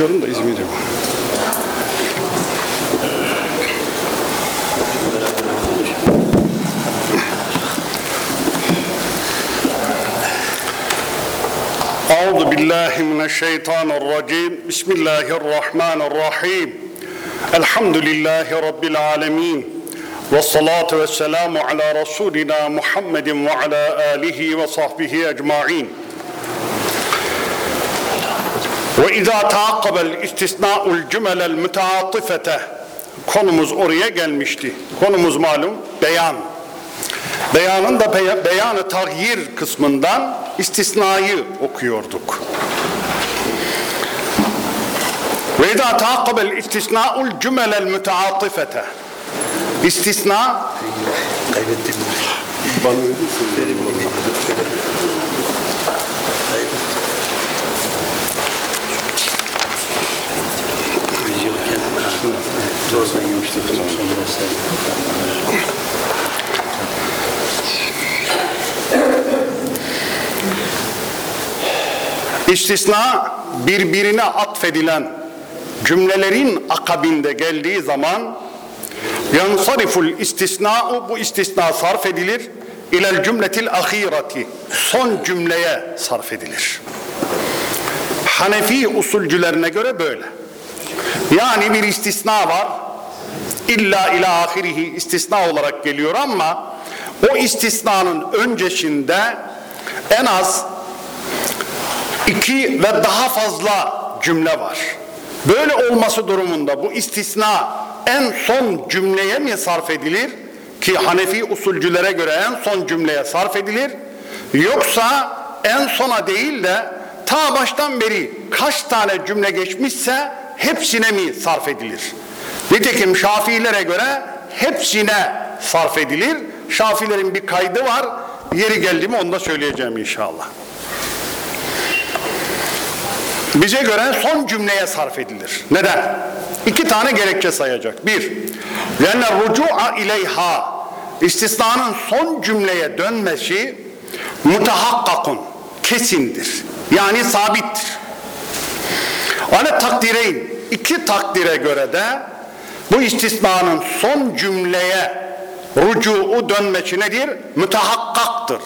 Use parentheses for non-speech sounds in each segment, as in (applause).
Kur'an'dan okuyorum da İzmir'de. أعوذ بالله من الشيطان الرجيم بسم الله الرحمن الرحيم الحمد لله رب العالمين والصلاة والسلام على رسولنا محمد وعلى آله وصحبه أجمعين وإذا تعقب الاستثناء الجمل المتعاطفة konumuz oraya gelmişti. Konumuz malum beyan. Beyanın da bey- beyanı tagyir kısmından istisnayı okuyorduk. Ve izâ ta'akkabel istisnâ'ul cümelel müteatifete. İstisna Sonra sen. İstisna birbirine atfedilen cümlelerin akabinde geldiği zaman yansariful istisna'u bu istisna sarf edilir ilel cümletil ahireti son cümleye sarf edilir. Hanefi usulcülerine göre böyle. Yani bir istisna var. İlla ila ahirihi istisna olarak geliyor ama o istisnanın öncesinde en az iki ve daha fazla cümle var. Böyle olması durumunda bu istisna en son cümleye mi sarf edilir? Ki Hanefi usulcülere göre en son cümleye sarf edilir. Yoksa en sona değil de ta baştan beri kaç tane cümle geçmişse hepsine mi sarf edilir? Nitekim Şafiilere göre hepsine sarf edilir. Şafilerin bir kaydı var. Yeri geldi mi onu da söyleyeceğim inşallah. Bize göre son cümleye sarf edilir. Neden? İki tane gerekçe sayacak. Bir, yani rucu'a ileyha istisnanın son cümleye dönmesi mutahakkakun kesindir. Yani sabittir. Ale takdireyn iki takdire göre de bu istisnanın son cümleye rucu'u dönmesi nedir? Mütehakkaktır.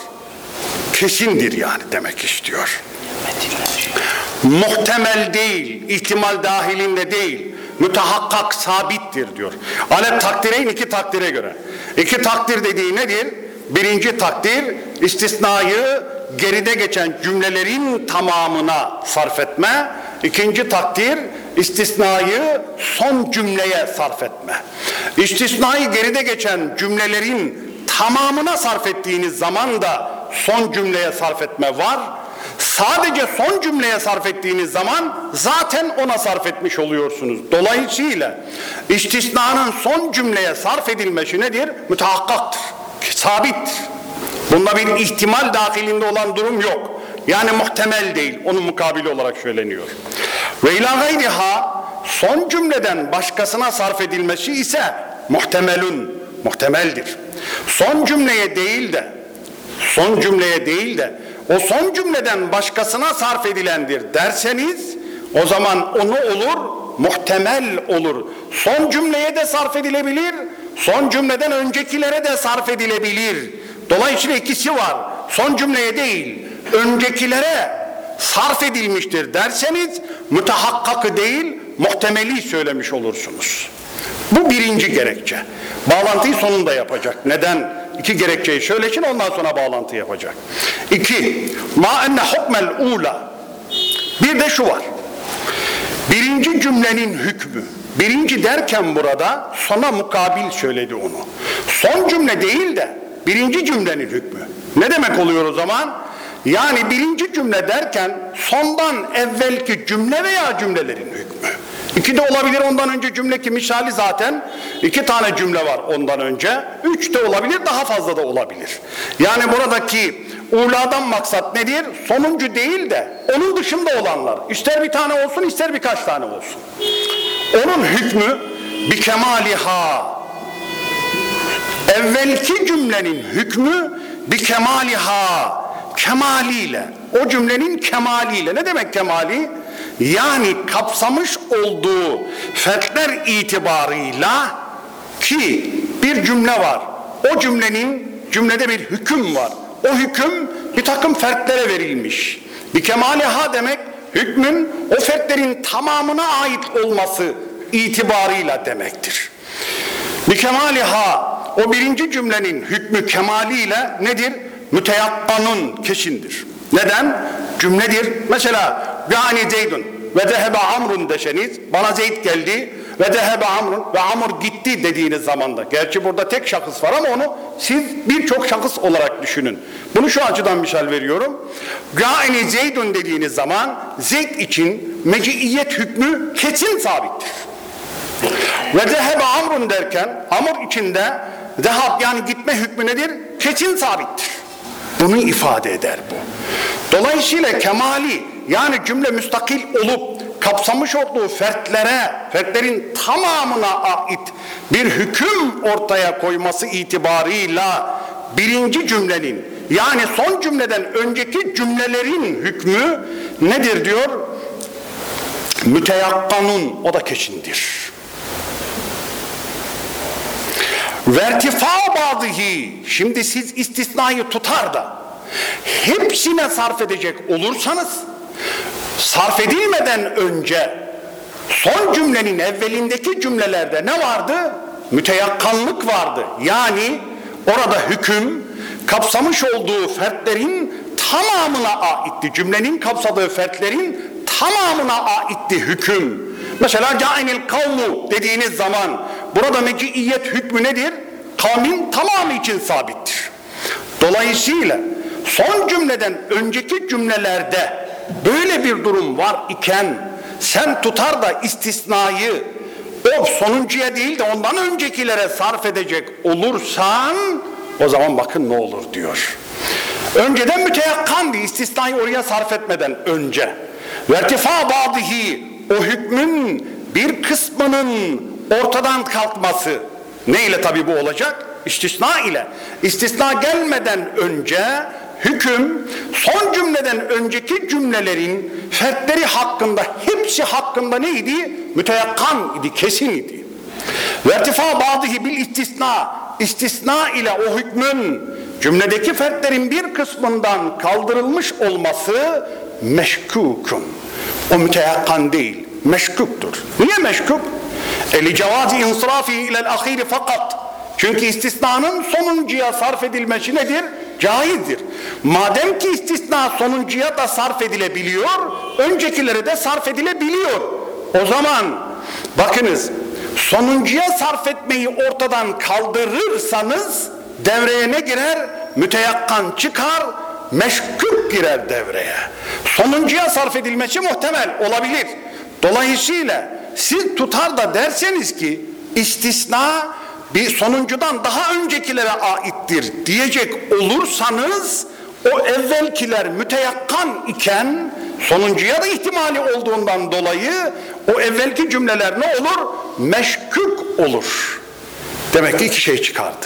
Kesindir yani demek istiyor muhtemel değil, ihtimal dahilinde değil, mütehakkak sabittir diyor. Ale takdireyn iki takdire göre. İki takdir dediği nedir? Birinci takdir istisnayı geride geçen cümlelerin tamamına sarf etme. İkinci takdir istisnayı son cümleye sarf etme. İstisnayı geride geçen cümlelerin tamamına sarf ettiğiniz zaman da son cümleye sarf etme var. Sadece son cümleye sarf ettiğiniz zaman zaten ona sarf etmiş oluyorsunuz. Dolayısıyla istisnanın son cümleye sarf edilmesi nedir? Mütehakkaktır, sabittir. Bunda bir ihtimal dahilinde olan durum yok. Yani muhtemel değil, onun mukabili olarak söyleniyor. Ve gayriha son cümleden başkasına sarf edilmesi ise muhtemelun, muhtemeldir. Son cümleye değil de, son cümleye değil de o son cümleden başkasına sarf edilendir derseniz o zaman onu olur muhtemel olur. Son cümleye de sarf edilebilir, son cümleden öncekilere de sarf edilebilir. Dolayısıyla ikisi var. Son cümleye değil, öncekilere sarf edilmiştir derseniz mütehakkakı değil, muhtemeli söylemiş olursunuz. Bu birinci gerekçe. Bağlantıyı sonunda yapacak. Neden? İki gerekçeyi söylesin ondan sonra bağlantı yapacak. İki, ma enne hukmel ula. Bir de şu var. Birinci cümlenin hükmü. Birinci derken burada sona mukabil söyledi onu. Son cümle değil de birinci cümlenin hükmü. Ne demek oluyor o zaman? Yani birinci cümle derken sondan evvelki cümle veya cümlelerin hükmü. İki de olabilir ondan önce cümle ki misali zaten iki tane cümle var ondan önce. Üç de olabilir daha fazla da olabilir. Yani buradaki uladan maksat nedir? Sonuncu değil de onun dışında olanlar. İster bir tane olsun ister birkaç tane olsun. Onun hükmü bir kemaliha. Evvelki cümlenin hükmü bir kemaliha. Kemaliyle. O cümlenin kemaliyle. Ne demek kemali? yani kapsamış olduğu fertler itibarıyla ki bir cümle var. O cümlenin cümlede bir hüküm var. O hüküm bir takım fertlere verilmiş. Bir kemaliha demek hükmün o fertlerin tamamına ait olması itibarıyla demektir. Bir kemaliha o birinci cümlenin hükmü kemaliyle nedir? Müteyakkanun kesindir. Neden? Cümledir. Mesela yani Zeydun ve dehebe amrun deseniz bana Zeyd geldi ve dehebe amrun ve amr gitti dediğiniz zamanda. Gerçi burada tek şahıs var ama onu siz birçok şahıs olarak düşünün. Bunu şu açıdan misal veriyorum. Yani Zeydun dediğiniz zaman Zeyd için meciiyet hükmü kesin sabittir. Ve zehebe amrun derken amr içinde zehab yani gitme hükmü nedir? Kesin sabittir. Bunu ifade eder bu. Dolayısıyla kemali yani cümle müstakil olup kapsamış olduğu fertlere, fertlerin tamamına ait bir hüküm ortaya koyması itibarıyla birinci cümlenin yani son cümleden önceki cümlelerin hükmü nedir diyor? Müteyakkanun o da kesindir. Vertifa bazıhi. Şimdi siz istisnayı tutar da hepsine sarf edecek olursanız sarf edilmeden önce son cümlenin evvelindeki cümlelerde ne vardı? Müteyakkanlık vardı. Yani orada hüküm kapsamış olduğu fertlerin tamamına aitti. Cümlenin kapsadığı fertlerin tamamına aitti hüküm. Mesela cainil kavmu dediğiniz zaman burada meciiyet hükmü nedir? Kavmin tamamı için sabittir. Dolayısıyla son cümleden önceki cümlelerde böyle bir durum var iken sen tutar da istisnayı o sonuncuya değil de ondan öncekilere sarf edecek olursan o zaman bakın ne olur diyor. Önceden müteyakkandı istisnayı oraya sarf etmeden önce. Vertifa badihi o hükmün bir kısmının ortadan kalkması. Ne ile tabi bu olacak? İstisna ile. İstisna gelmeden önce hüküm son cümleden önceki cümlelerin fertleri hakkında hepsi hakkında neydi? Müteyakkan idi, kesin idi. Vertifa badihi bil istisna istisna ile o hükmün cümledeki fertlerin bir kısmından kaldırılmış olması meşkukun. O müteyakkan değil, meşkuktur. Niye meşkuk? Eli cevazi insirafi ilel ahiri. Çünkü istisnanın sonuncuya sarf edilmesi nedir? Caizdir. Madem ki istisna sonuncuya da sarf edilebiliyor, öncekilere de sarf edilebiliyor. O zaman bakınız sonuncuya sarf etmeyi ortadan kaldırırsanız devreye ne girer? Müteyakkan çıkar, meşkuk girer devreye. Sonuncuya sarf edilmesi muhtemel olabilir. Dolayısıyla siz tutar da derseniz ki istisna bir sonuncudan daha öncekilere aittir diyecek olursanız o evvelkiler müteyakkan iken sonuncuya da ihtimali olduğundan dolayı o evvelki cümleler ne olur? Meşkuk olur. Demek ki iki şey çıkardı.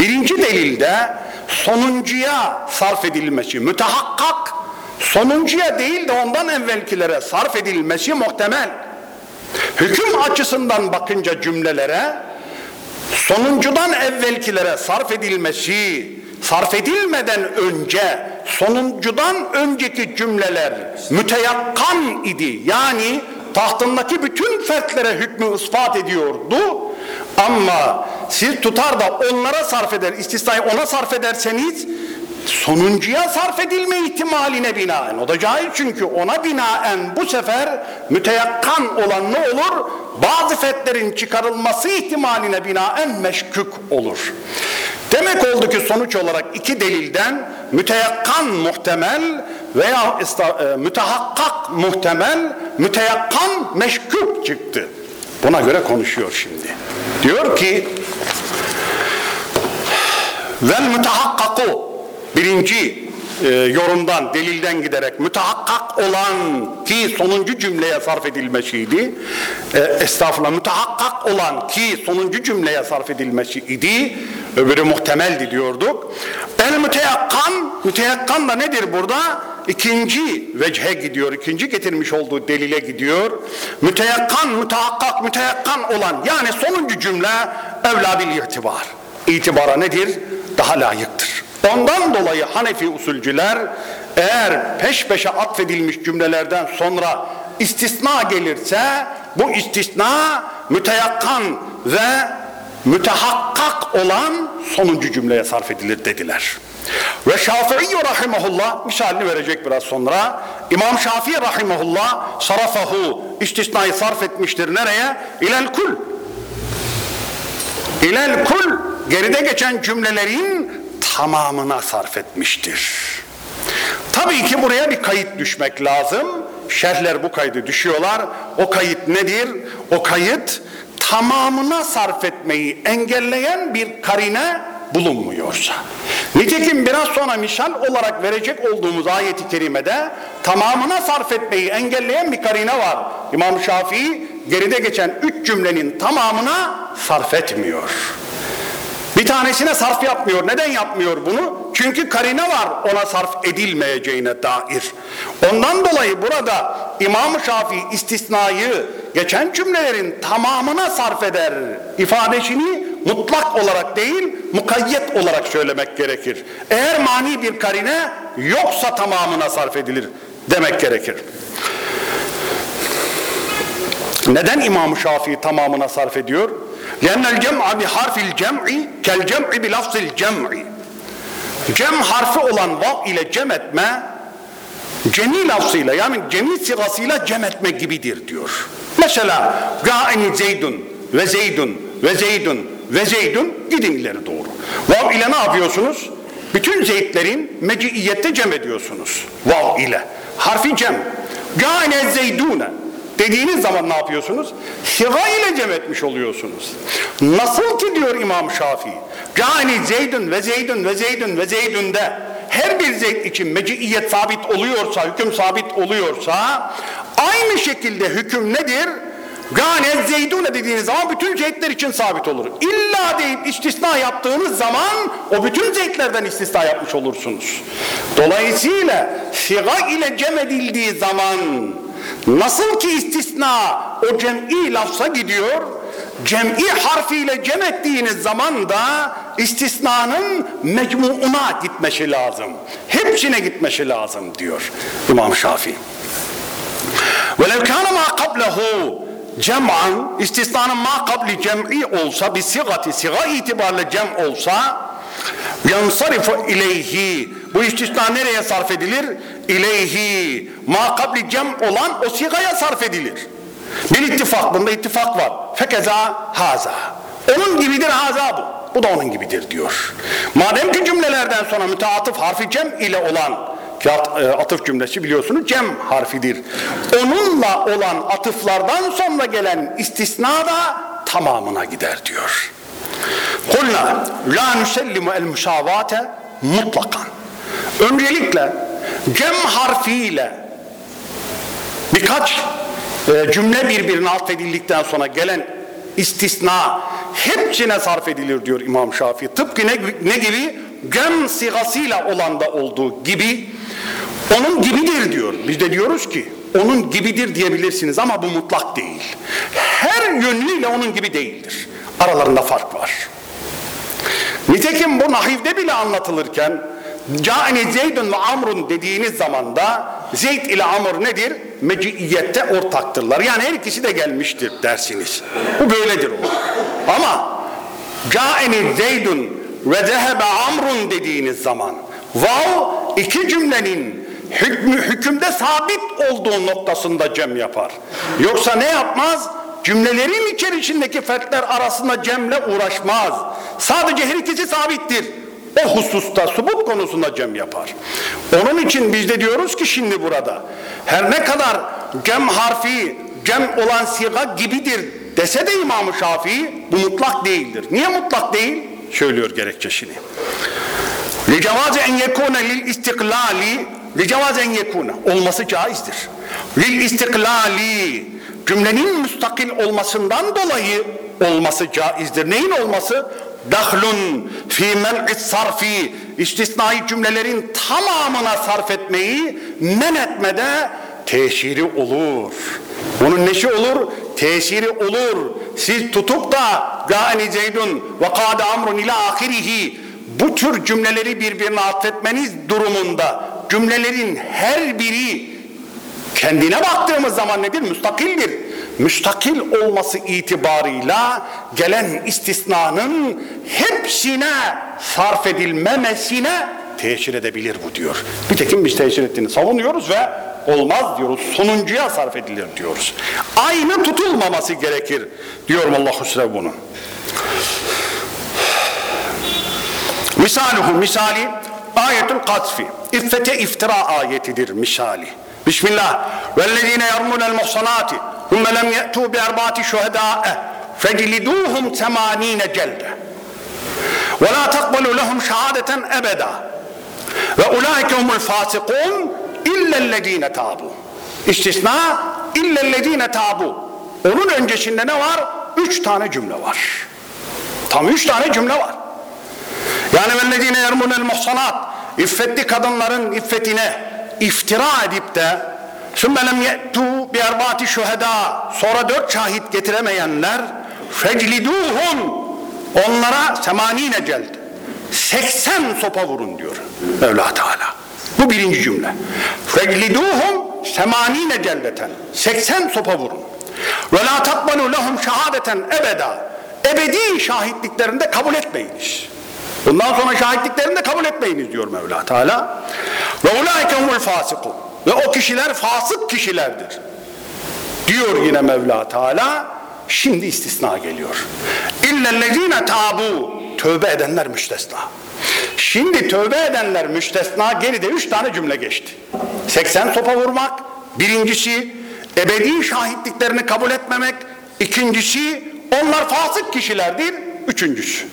Birinci delilde sonuncuya sarf edilmesi mütehakkak, sonuncuya değil de ondan evvelkilere sarf edilmesi muhtemel. Hüküm açısından bakınca cümlelere sonuncudan evvelkilere sarf edilmesi, sarf edilmeden önce sonuncudan önceki cümleler müteyakkan idi. Yani tahtındaki bütün fertlere hükmü ispat ediyordu. Ama siz tutar da onlara sarf eder, istisnayı ona sarf ederseniz sonuncuya sarf edilme ihtimaline binaen. O da caiz çünkü ona binaen bu sefer müteyakkan olan ne olur? Bazı fetlerin çıkarılması ihtimaline binaen meşkük olur. Demek oldu ki sonuç olarak iki delilden müteyakkan muhtemel veya e, mütehakkak muhtemel, müteyakkan meşkük çıktı. Buna göre konuşuyor şimdi. Diyor ki vel mütehakkaku birinci e, yorumdan, delilden giderek mütehakkak olan ki sonuncu cümleye sarf edilmesiydi. E, estağfurullah mütehakkak olan ki sonuncu cümleye sarf edilmesiydi. Öbürü muhtemeldi diyorduk. El müteyakkan, müteyakkan da nedir burada? ikinci vecihe gidiyor. ikinci getirmiş olduğu delile gidiyor. Müteyakkan, mütehakkak, müteyakkan olan yani sonuncu cümle evla bil itibar. İtibara nedir? Daha layıktır. Ondan dolayı Hanefi usulcüler eğer peş peşe atfedilmiş cümlelerden sonra istisna gelirse bu istisna müteyakkan ve mütehakkak olan sonuncu cümleye sarf edilir dediler. Ve Şafii rahimahullah misalini verecek biraz sonra. İmam Şafii rahimahullah sarafahu istisnayı sarf etmiştir nereye? İlel kul. İlel kul geride geçen cümlelerin tamamına sarf etmiştir. Tabii ki buraya bir kayıt düşmek lazım. Şerhler bu kaydı düşüyorlar. O kayıt nedir? O kayıt tamamına sarf etmeyi engelleyen bir karine bulunmuyorsa. Nitekim biraz sonra misal olarak verecek olduğumuz ayeti kerimede tamamına sarf etmeyi engelleyen bir karine var. İmam Şafii geride geçen üç cümlenin tamamına sarf etmiyor. Bir tanesine sarf yapmıyor. Neden yapmıyor bunu? Çünkü karine var ona sarf edilmeyeceğine dair. Ondan dolayı burada İmam-ı Şafii istisnayı geçen cümlelerin tamamına sarf eder. İfadesini mutlak olarak değil, mukayyet olarak söylemek gerekir. Eğer mani bir karine yoksa tamamına sarf edilir demek gerekir. Neden İmam-ı Şafii tamamına sarf ediyor? لأن الجمع بحرف الجمع كالجمع بلفظ الجمع Cem harfi olan vav ile cem etme cemi lafzıyla yani cemi sigasıyla cem etme gibidir diyor. Mesela gâeni zeydun ve zeydun ve zeydun ve zeydun gidin ileri doğru. Vav ile ne yapıyorsunuz? Bütün zeytlerin meciiyette cem ediyorsunuz. Vav ile. Harfi cem. Gâene zeydûne dediğiniz zaman ne yapıyorsunuz? Siga ile cem etmiş oluyorsunuz. Nasıl ki diyor İmam Şafii. Cani zeydün ve zeydün ve zeydün ve zeydünde her bir zeyd için meciiyet sabit oluyorsa, hüküm sabit oluyorsa aynı şekilde hüküm nedir? Gane zeydune dediğiniz zaman bütün zeytler için sabit olur. İlla deyip istisna yaptığınız zaman o bütün zeytlerden istisna yapmış olursunuz. Dolayısıyla siga ile cem edildiği zaman Nasıl ki istisna o cem'i lafza gidiyor, cem'i harfiyle cem ettiğiniz zaman da istisnanın mecmuuna gitmesi lazım. Hepsine gitmesi lazım diyor İmam Şafii. وَلَوْ كَانَ مَا قَبْلَهُ cem'an istisnanın ma kabli cem'i olsa bir sigati siga itibariyle cem olsa yansarifu ileyhi bu istisna nereye sarf edilir? İleyhi ma kabli cem olan o sigaya sarf edilir. Bir ittifak bunda ittifak var. Fekeza haza. Onun gibidir haza bu. Bu da onun gibidir diyor. Madem ki cümlelerden sonra müteatıf harfi cem ile olan ki e, atıf cümlesi biliyorsunuz cem harfidir. Onunla olan atıflardan sonra gelen istisna da tamamına gider diyor. Kulna la nüsellimu el müsavate mutlakan. Öncelikle cem harfiyle birkaç e, cümle birbirine atfedildikten sonra gelen istisna hepsine sarf edilir diyor İmam Şafii. Tıpkı ne, ne gibi? Cem sigasıyla olan da olduğu gibi onun gibidir diyor. Biz de diyoruz ki onun gibidir diyebilirsiniz ama bu mutlak değil. Her yönüyle onun gibi değildir. Aralarında fark var. Nitekim bu nahivde bile anlatılırken Câni Zeydun ve Amrun dediğiniz zaman da Zeyd ile Amr nedir? Meciiyette ortaktırlar. Yani her ikisi de gelmiştir dersiniz. Bu böyledir o. Ama Câni Zeydun ve zehebe Amrun dediğiniz zaman vav iki cümlenin hükmü, hükümde sabit olduğu noktasında cem yapar. Yoksa ne yapmaz? Cümlelerin içerisindeki fertler arasında cemle uğraşmaz. Sadece her ikisi sabittir O hususta subut konusunda cem yapar. Onun için biz de diyoruz ki şimdi burada her ne kadar cem harfi cem olan siga gibidir dese de İmam-ı Şafii bu mutlak değildir. Niye mutlak değil? Söylüyor gerekçesini. لِجَوَازِ اَنْ يَكُونَ لِلْاِسْتِقْلَالِ لِجَوَازِ اَنْ يَكُونَ Olması caizdir. لِلْاِسْتِقْلَالِ Cümlenin müstakil olmasından dolayı olması caizdir. Neyin olması? Dahlun fi men'i sarfi istisnai cümlelerin tamamına sarf etmeyi men etmede tesiri olur. Bunun neşi olur? Tesiri olur. Siz tutup da gâni zeydun ve kâde amrun ila ahirihi bu tür cümleleri birbirine atfetmeniz durumunda cümlelerin her biri kendine baktığımız zaman nedir? Müstakildir. Müstakil olması itibarıyla gelen istisnanın hepsine sarf edilmemesine teşhir edebilir bu diyor. Nitekim biz teşhir ettiğini savunuyoruz ve olmaz diyoruz. Sonuncuya sarf edilir diyoruz. Aynı tutulmaması gerekir diyorum Allah-u Süre bunu. Misaluhu misali ayetul katfi. İffete iftira ayetidir misali. Bismillah. Vellezine yarmunel muhsanati humme lem ye'tu bi erbati şuhedâe fecliduhum temanine celde. Ve la takbalu lehum şehadeten ebeda. Ve ulaike humul fasikun illellezine tabu. İstisna illellezine tabu. Onun öncesinde ne var? Üç tane cümle var. Tam üç tane cümle var. Yani vellezine yermunel muhsanat iffetli kadınların iffetine iftira edip de lem ye'tu bi erbati şuheda sonra dört şahit getiremeyenler fecliduhum onlara semanine celd 80 sopa vurun diyor Mevla Teala. Bu birinci cümle. Fecliduhum semanine celdeten 80 sopa vurun. La takbalu lehum şehadeten ebeda. Ebedi şahitliklerinde kabul etmeyiniz. Bundan sonra şahitliklerini de kabul etmeyiniz diyor Mevla Teala. Ve ulaike humul fasikun. Ve o kişiler fasık kişilerdir. Diyor yine Mevla Teala. Şimdi istisna geliyor. İllellezine tabu. Tövbe edenler müstesna. Şimdi tövbe edenler müstesna geride üç tane cümle geçti. 80 sopa vurmak. Birincisi ebedi şahitliklerini kabul etmemek. İkincisi onlar fasık kişilerdir. Üçüncüsü.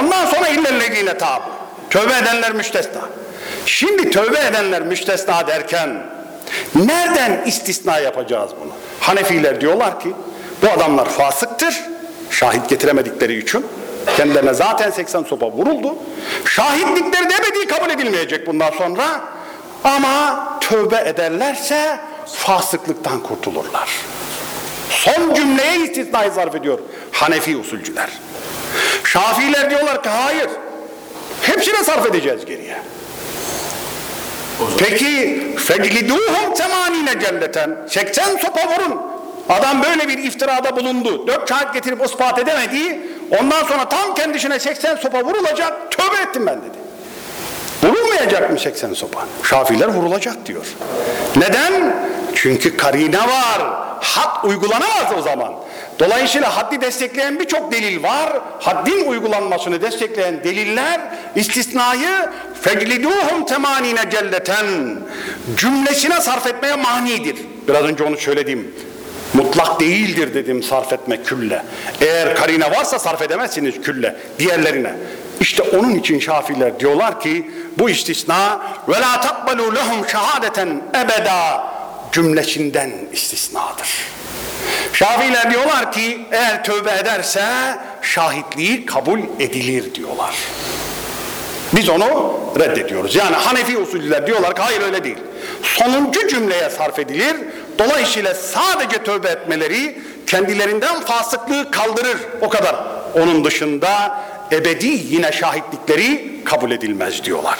Ondan sonra illellezine tabu. Tövbe edenler müstesna. Şimdi tövbe edenler müstesna derken nereden istisna yapacağız bunu? Hanefiler diyorlar ki bu adamlar fasıktır. Şahit getiremedikleri için. Kendilerine zaten 80 sopa vuruldu. Şahitlikleri de kabul edilmeyecek bundan sonra. Ama tövbe ederlerse fasıklıktan kurtulurlar. Son cümleye istisnayı zarf ediyor Hanefi usulcüler. Şafiler diyorlar ki hayır. Hepsine sarf edeceğiz geriye. Peki fecliduhum temanine celleten 80 sopa vurun. Adam böyle bir iftirada bulundu. Dört şahit getirip ispat edemedi. Ondan sonra tam kendisine 80 sopa vurulacak. Tövbe ettim ben dedi. Vurulmayacak mı 80 sopa? Şafiler vurulacak diyor. Neden? Çünkü karine var. Had uygulanamaz o zaman. Dolayısıyla haddi destekleyen birçok delil var. Haddin uygulanmasını destekleyen deliller istisnayı fecliduhum temanine celleten cümlesine sarf etmeye manidir. Biraz önce onu söyledim. Mutlak değildir dedim sarf etme külle. Eğer karine varsa sarf edemezsiniz külle diğerlerine. İşte onun için Şafiler diyorlar ki bu istisna ve la takbalu lehum şehadeten ebeda cümlesinden istisnadır. Şafiler diyorlar ki eğer tövbe ederse şahitliği kabul edilir diyorlar. Biz onu reddediyoruz. Yani Hanefi usullüler diyorlar ki hayır öyle değil. Sonuncu cümleye sarf edilir. Dolayısıyla sadece tövbe etmeleri kendilerinden fasıklığı kaldırır. O kadar. Onun dışında ebedi yine şahitlikleri kabul edilmez diyorlar.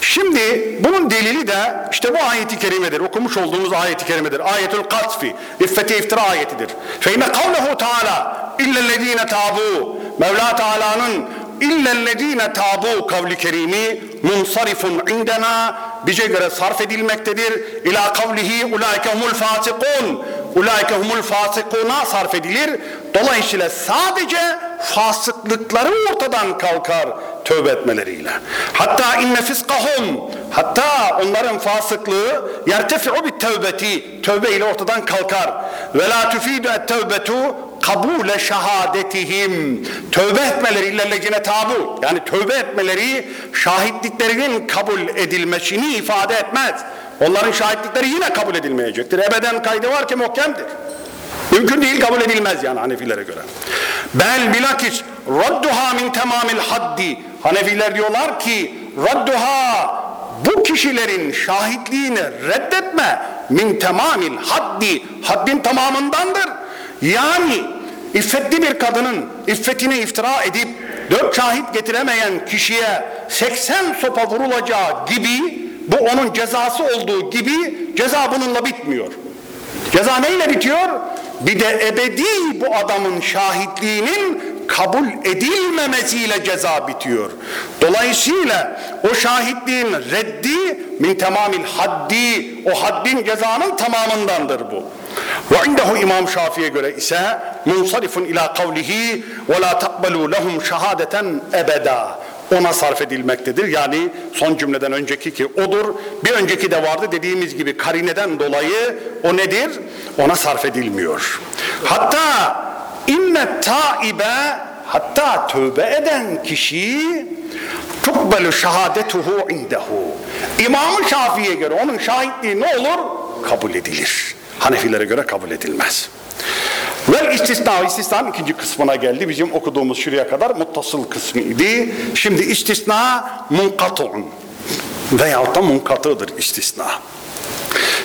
Şimdi bunun delili de işte bu ayeti kerimedir. Okumuş olduğumuz ayeti kerimedir. Ayetül Katfi. İffeti iftira ayetidir. Fe inne kavlehu teala illellezine tabu. Mevla Teala'nın illellezine tabu kavli kerimi munsarifun indena bize göre sarf edilmektedir. İla kavlihi ulaike humul fasikun. Ulaike humul fasikuna sarf edilir. Dolayısıyla sadece fasıklıkları ortadan kalkar tövbe etmeleriyle. Hatta inne fiskahum hatta onların fasıklığı yertefi'u bit tevbeti tövbe ile ortadan kalkar. Ve la tufidu et tevbetu kabule şehadetihim tövbe etmeleri illellezine tabu yani tövbe etmeleri şahitliklerinin kabul edilmesini ifade etmez. Onların şahitlikleri yine kabul edilmeyecektir. Ebeden kaydı var ki muhkemdir. Mümkün değil kabul edilmez yani Hanefilere göre. Bel bilakis radduha min tamamil haddi. Hanefiler diyorlar ki radduha bu kişilerin şahitliğini reddetme min tamamil haddi haddin tamamındandır. Yani iffetli bir kadının iffetine iftira edip dört şahit getiremeyen kişiye 80 sopa vurulacağı gibi bu onun cezası olduğu gibi ceza bununla bitmiyor. Ceza neyle bitiyor? Bir de ebedi bu adamın şahitliğinin kabul edilmemesiyle ceza bitiyor. Dolayısıyla o şahitliğin reddi min tamamil haddi o haddin cezanın tamamındandır bu. Ve indehu İmam Şafii'ye göre ise munsarifun ila kavlihi ve la takbelu lehum şehadeten ebeda ona sarf edilmektedir. Yani son cümleden önceki ki odur. Bir önceki de vardı dediğimiz gibi karineden dolayı o nedir? Ona sarf edilmiyor. Hatta inne taibe hatta tövbe eden kişi tukbelu şehadetuhu indehu. İmam-ı Şafii'ye göre onun şahitliği ne olur? Kabul edilir. Hanefilere göre kabul edilmez. Vel istisna, istisnanın ikinci kısmına geldi. Bizim okuduğumuz şuraya kadar muttasıl kısmıydı. Şimdi istisna munkatun veyahut da munkatıdır istisna.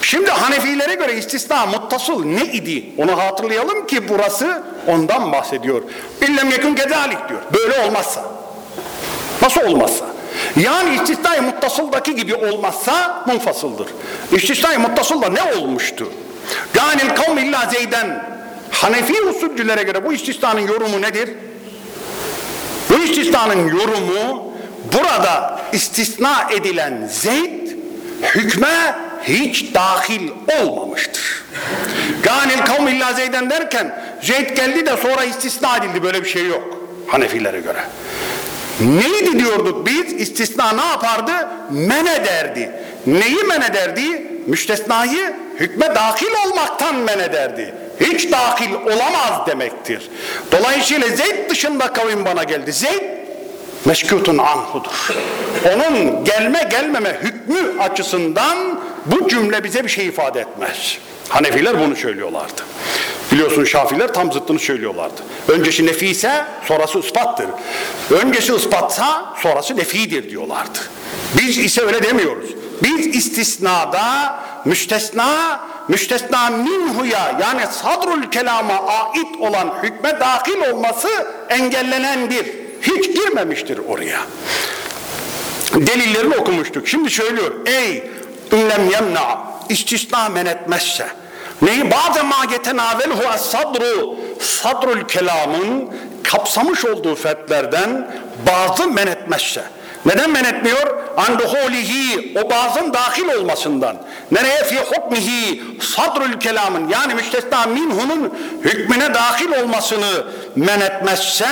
Şimdi Hanefilere göre istisna muttasıl ne idi? Onu hatırlayalım ki burası ondan bahsediyor. İllem yekun kedalik diyor. Böyle olmazsa. Nasıl olmazsa? Yani istisna-i muttasıldaki gibi olmazsa munfasıldır. İstisna-i muttasılda ne olmuştu? Ganil kavm illa zeyden Hanefi usulcülere göre bu istisnanın yorumu nedir? Bu istisnanın yorumu burada istisna edilen Zeyd hükme hiç dahil olmamıştır. Ganil kavm illa Zeyden derken Zeyd geldi de sonra istisna edildi böyle bir şey yok Hanefilere göre. Neydi diyorduk biz? İstisna ne yapardı? Men ederdi. Neyi men ederdi? Müstesnayı hükme dahil olmaktan men ederdi. Hiç dahil olamaz demektir. Dolayısıyla Zeyd dışında kavim bana geldi. Zeyd meşkutun anhudur. Onun gelme gelmeme hükmü açısından bu cümle bize bir şey ifade etmez. Hanefiler bunu söylüyorlardı. Biliyorsun Şafiler tam zıttını söylüyorlardı. Öncesi nefise, sonrası ispattır. Öncesi ispatsa, sonrası nefidir diyorlardı. Biz ise öyle demiyoruz. Biz istisnada müstesna, müstesna minhuya yani sadrul kelama ait olan hükme dahil olması engellenendir. Hiç girmemiştir oraya. Delillerini okumuştuk. Şimdi söylüyor. Ey ünlem yemna istisna men etmezse neyi bazı ma yetenavelhu sadru sadrul kelamın kapsamış olduğu fetlerden bazı men etmezse neden men etmiyor? Anduhulihi o bazın dahil olmasından. Nereye fi hukmihi sadrul kelamın yani müstesna minhunun hükmüne dahil olmasını men etmezse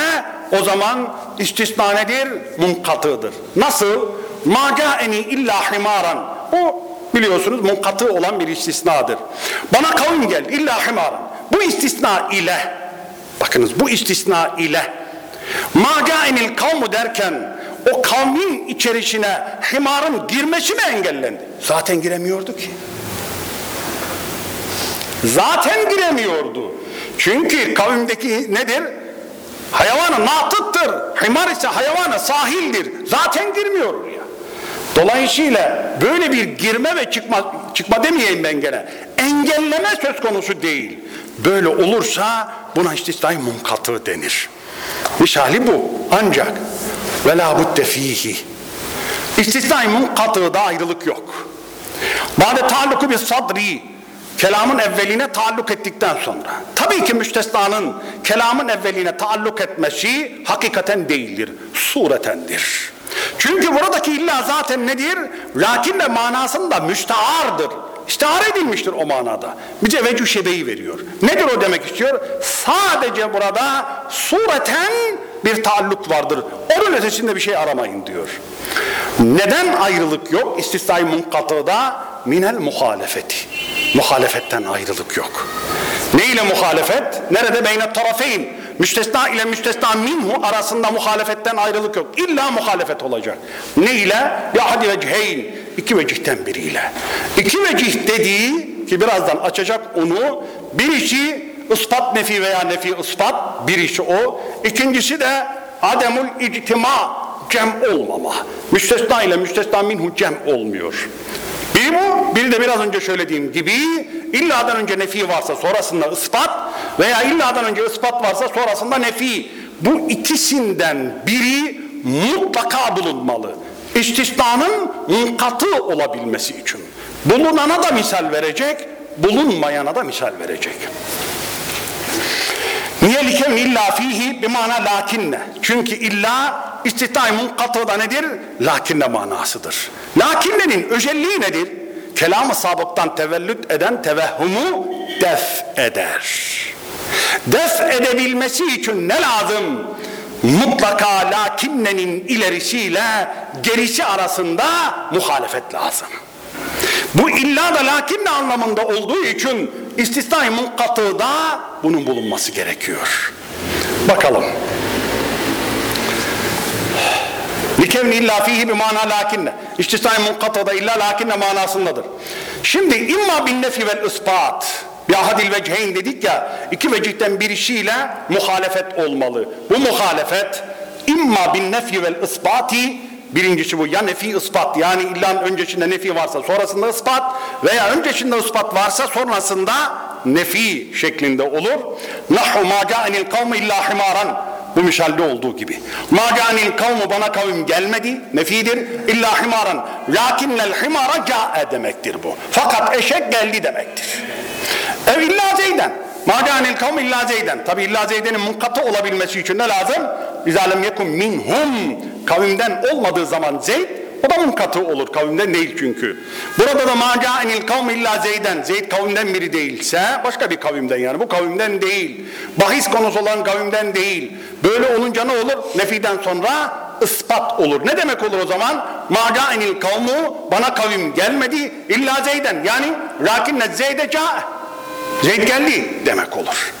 o zaman istisna nedir? Munkatıdır. Nasıl? Ma caeni illa himaran. Bu biliyorsunuz munkatı olan bir istisnadır. Bana kavim geldi illa himaran. Bu istisna ile bakınız bu istisna ile ma caenil kavmu derken o kavmin içerisine himarın girmesi mi engellendi? Zaten giremiyordu ki. Zaten giremiyordu. Çünkü kavimdeki nedir? Hayvanı natıttır. Himar ise hayvanı sahildir. Zaten girmiyor oraya. Dolayısıyla böyle bir girme ve çıkma, çıkma demeyeyim ben gene. Engelleme söz konusu değil. Böyle olursa buna istisnai munkatı denir. Misali bu. Ancak ve la budde fihi. İstisnai munkatıda ayrılık yok. Bade taalluku bir sadri kelamın evveline taalluk ettikten sonra tabii ki müstesnanın kelamın evveline taalluk etmesi hakikaten değildir, suretendir. Çünkü buradaki illa zaten nedir? Lakin de manasında müsteardır. İstihar edilmiştir o manada. Bize vecü şebeyi veriyor. Nedir o demek istiyor? Sadece burada sureten bir taalluk vardır. Onun ötesinde bir şey aramayın diyor. Neden ayrılık yok? İstisnai munkatıda minel muhalefeti. Muhalefetten ayrılık yok. Ne ile muhalefet? Nerede beyne tarafeyn? Müstesna ile müstesna minhu arasında muhalefetten ayrılık yok. İlla muhalefet olacak. Ne ile? Ya hadi veciheyn. İki vecihten biriyle. İki vecih dediği ki birazdan açacak onu birisi ispat nefi veya nefi ispat bir işi o. İkincisi de ademul ictima cem olmama. Müstesna ile müstesna minhu cem olmuyor. Biri bu, biri de biraz önce söylediğim gibi illadan önce nefi varsa sonrasında ispat veya illadan önce ispat varsa sonrasında nefi. Bu ikisinden biri mutlaka bulunmalı. İstisnanın munkatı olabilmesi için. Bulunana da misal verecek, bulunmayana da misal verecek. Niye likem illa fihi bir mana lakinne. Çünkü illa istisnai munkatı da nedir? Lakinne manasıdır. Lakinnenin özelliği nedir? Kelam-ı sabıktan tevellüt eden tevehhumu def eder. Def edebilmesi için ne lazım? Mutlaka lakinnenin ilerisiyle gerisi arasında muhalefet lazım. Bu illa da lakinne anlamında olduğu için istisnai munkatıda bunun bulunması gerekiyor. Bakalım. Likevni illa fihi bir mana lakinne. İstisnai munkatıda illa lakinne manasındadır. Şimdi imma bin nefi vel ispat. Bir ahadil vecehin dedik ya iki vecihten birisiyle muhalefet olmalı. Bu muhalefet imma bin nefi vel ispati Birincisi bu ya nefi ispat yani illan öncesinde nefi varsa sonrasında ispat veya öncesinde ispat varsa sonrasında nefi şeklinde olur. Nahu ma ca'anil kavmi illa himaran bu misalde olduğu gibi. Ma ca'anil kavmu bana kavim gelmedi nefidir illa himaran lakinnel himara ca'e demektir bu. Fakat eşek geldi demektir. Ev illa zeyden. Madanil kavm illa zeyden. Tabi illa zeydenin munkatı olabilmesi için ne lazım? İzalem yekun minhum. Kavimden olmadığı zaman zeyd o da munkatı olur. Kavimden değil çünkü. Burada da macanil kavm illa zeyden. Zeyd kavimden biri değilse başka bir kavimden yani. Bu kavimden değil. Bahis konusu olan kavimden değil. Böyle olunca ne olur? Nefiden sonra ispat olur. Ne demek olur o zaman? Macanil kavmu bana kavim gelmedi illa zeyden. Yani lakinne zeyde ca'e. Zeyd demek olur.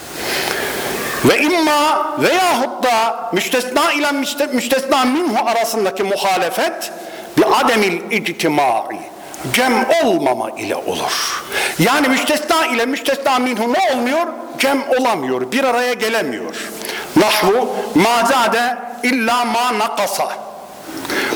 Ve imma veyahut da müstesna ile müste, müstesna minhu arasındaki muhalefet bir ademil ictimai cem olmama ile olur. Yani müstesna ile müstesna minhu ne olmuyor? Cem olamıyor. Bir araya gelemiyor. Nahvu mazade illa ma nakasa.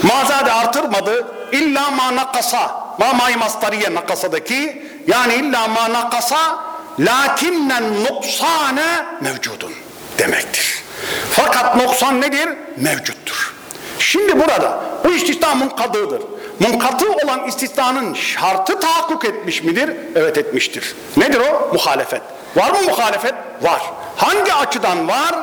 Mazade artırmadı. İlla ma nakasa. Ma may mastariye nakasadaki yani illa ma nakasa lakinnen nuksane mevcudun demektir. Fakat noksan nedir? Mevcuttur. Şimdi burada bu istisna munkadıdır. Munkatı olan istisnanın şartı tahakkuk etmiş midir? Evet etmiştir. Nedir o? Muhalefet. Var mı muhalefet? Var. Hangi açıdan var?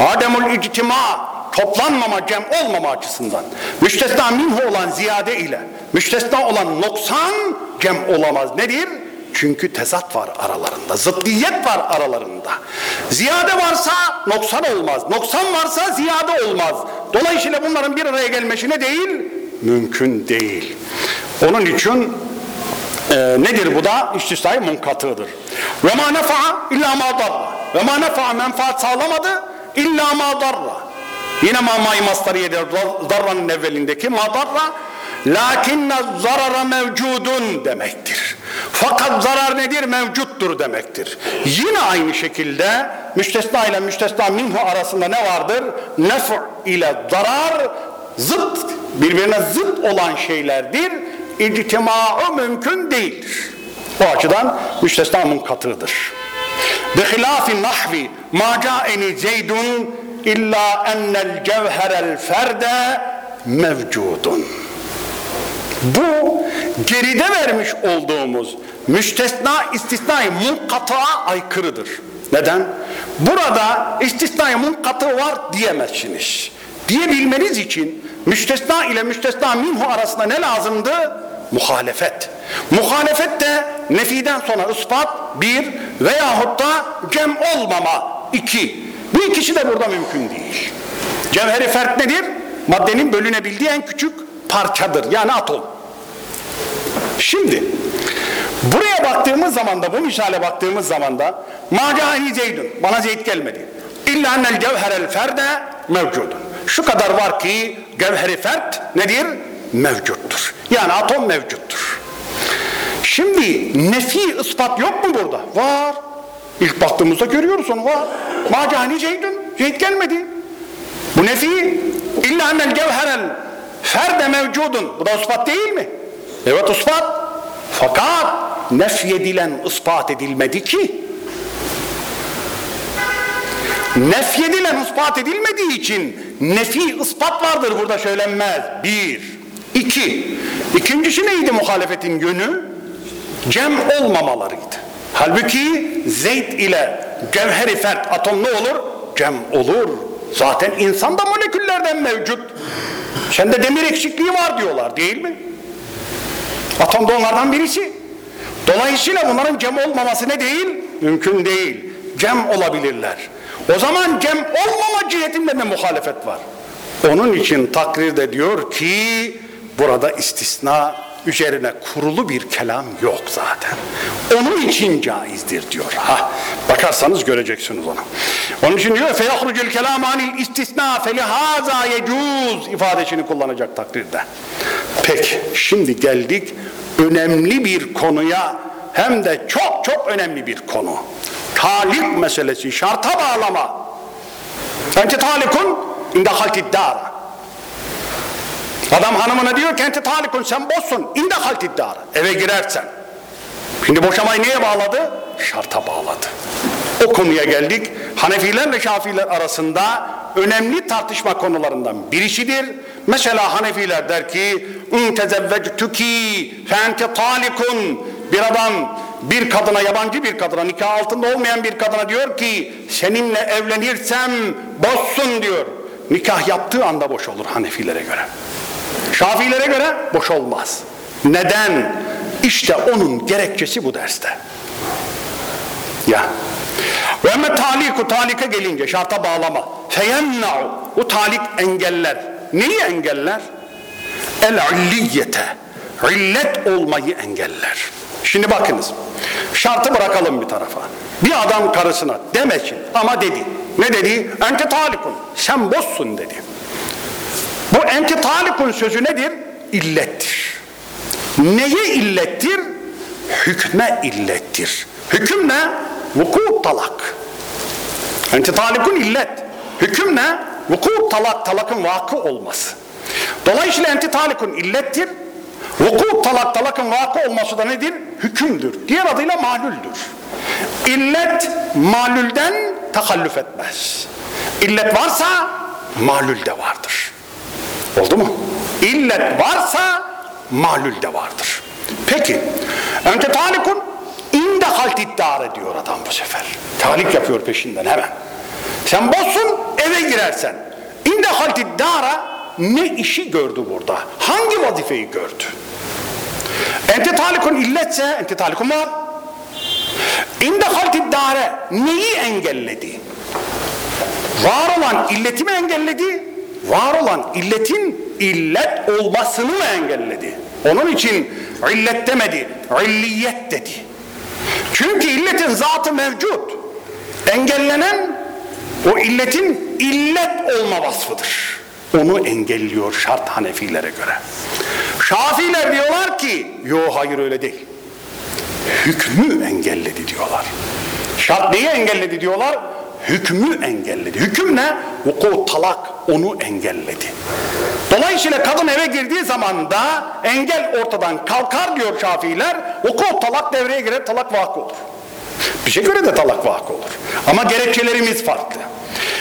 Ademul ictima toplanmama, cem olmama açısından. Müstesna minhu olan ziyade ile müstesna olan noksan cem olamaz. Nedir? Çünkü tezat var aralarında, zıddiyet var aralarında. Ziyade varsa noksan olmaz, noksan varsa ziyade olmaz. Dolayısıyla bunların bir araya gelmesi ne değil? Mümkün değil. Onun için e, nedir bu da? İstisnai munkatıdır. Ve ma nefa'a illa ma darra. Ve ma nefa'a menfaat sağlamadı illa ma darra. Yine ma may mastariyedir darranın evvelindeki ma darra. Lakinne zarara mevcudun demektir. Fakat zarar nedir? Mevcuttur demektir. Yine aynı şekilde müstesna ile müstesna minhu arasında ne vardır? Nef' ile zarar zıt, birbirine zıt olan şeylerdir. İctima'ı mümkün değildir. O açıdan müstesna munkatıdır. Bihilafin nahvi ma ca'eni zeydun illa ennel cevherel ferde mevcudun. Bu geride vermiş olduğumuz müstesna istisnai munkatığa aykırıdır. Neden? Burada istisnai munkatı var diyemezsiniz. Diyebilmeniz için müstesna ile müstesna minhu arasında ne lazımdı? Muhalefet. Muhalefet de nefiden sonra ispat bir veyahut da cem olmama iki. Bu ikisi de burada mümkün değil. Cevheri fert nedir? Maddenin bölünebildiği en küçük parçadır. Yani atom. Şimdi buraya baktığımız zaman da bu misale baktığımız zaman da macani zeydun bana zeyd gelmedi. İlla ennel cevherel ferde mevcudun. Şu kadar var ki cevheri fert nedir? Mevcuttur. Yani atom mevcuttur. Şimdi nefi ispat yok mu burada? Var. İlk baktığımızda görüyoruz onu. Var. Ma cani Zeydun. Zeyd gelmedi. Bu nefi illa ennel cevherel ferde mevcudun. Bu da ispat değil mi? Evet ispat. Fakat nefyedilen ispat edilmedi ki. Nefyedilen ispat edilmediği için nefi ispat vardır burada söylenmez. Bir. iki. İkincisi neydi muhalefetin yönü? Cem olmamalarıydı. Halbuki Zeyd ile cevheri fert atom ne olur? Cem olur. Zaten insan da moleküllerden mevcut. Sende demir eksikliği var diyorlar değil mi? Atom da onlardan birisi. Dolayısıyla bunların cem olmaması ne değil? Mümkün değil. Cem olabilirler. O zaman cem olmama cihetinde de muhalefet var. Onun için takrirde diyor ki burada istisna üzerine kurulu bir kelam yok zaten. Onun için caizdir diyor. Ha, bakarsanız göreceksiniz onu. Onun için diyor feyahrucul kelam anil istisna felihaza yecuz ifadesini kullanacak takdirde. Peki şimdi geldik önemli bir konuya hem de çok çok önemli bir konu. Talik meselesi, şarta bağlama. Ente talikun inde haltid dara. Adam hanımına diyor ki talikun sen boşsun inde haltid dara. Eve girersen. Şimdi boşamayı neye bağladı? Şarta bağladı. O konuya geldik. Hanefiler ve Şafiler arasında önemli tartışma konularından birisidir. Mesela Hanefiler der ki "İntezevvectuki fente talikun" bir adam bir kadına yabancı bir kadına nikah altında olmayan bir kadına diyor ki seninle evlenirsem boşsun diyor. Nikah yaptığı anda boş olur Hanefilere göre. Şafilere göre boş olmaz. Neden? İşte onun gerekçesi bu derste. Ya. Ve emme taliku talika gelince şarta bağlama. Feyemna'u. Bu talik engeller. Neyi engeller? El illiyete. İllet olmayı engeller. Şimdi bakınız. Şartı bırakalım bir tarafa. Bir adam karısına demesin ama dedi. Ne dedi? Ente talikun. Sen boşsun dedi. Bu ente talikun sözü nedir? İllettir. Neye illettir? Hükme illettir. Hüküm ne? Vuku talak. Ente talikun illet. Hüküm ne? Vuku talak, talakın vakı olması. Dolayısıyla ente talikun illettir. Vuku talak, talakın vakı olması da nedir? Hükümdür. Diğer adıyla malüldür. İllet malülden takallüf etmez. İllet varsa malül de vardır. Oldu mu? İllet varsa malül de vardır. Peki. Ente talikun inde halt iddia diyor adam bu sefer. Talik yapıyor peşinden hemen. Sen boşsun eve girersen. İnde halt iddia ne işi gördü burada? Hangi vazifeyi gördü? Ente talikun illetse ente talikun var. İnde halt iddia neyi engelledi? Var olan illeti mi engelledi? Var olan illetin illet olmasını mı engelledi? Onun için illet demedi, illiyet dedi. Çünkü illetin zatı mevcut. Engellenen o illetin illet olma vasfıdır. Onu engelliyor şart Hanefilere göre. Şafiler diyorlar ki, yo hayır öyle değil. Hükmü engelledi diyorlar. Şart neyi engelledi diyorlar? Hükmü engelledi. Hüküm ne? Vuku talak onu engelledi. Dolayısıyla kadın eve girdiği zaman da engel ortadan kalkar diyor Şafiiler. Vuku talak devreye girer, talak vakı olur. Bize göre de talak vakı olur. Ama gerekçelerimiz farklı.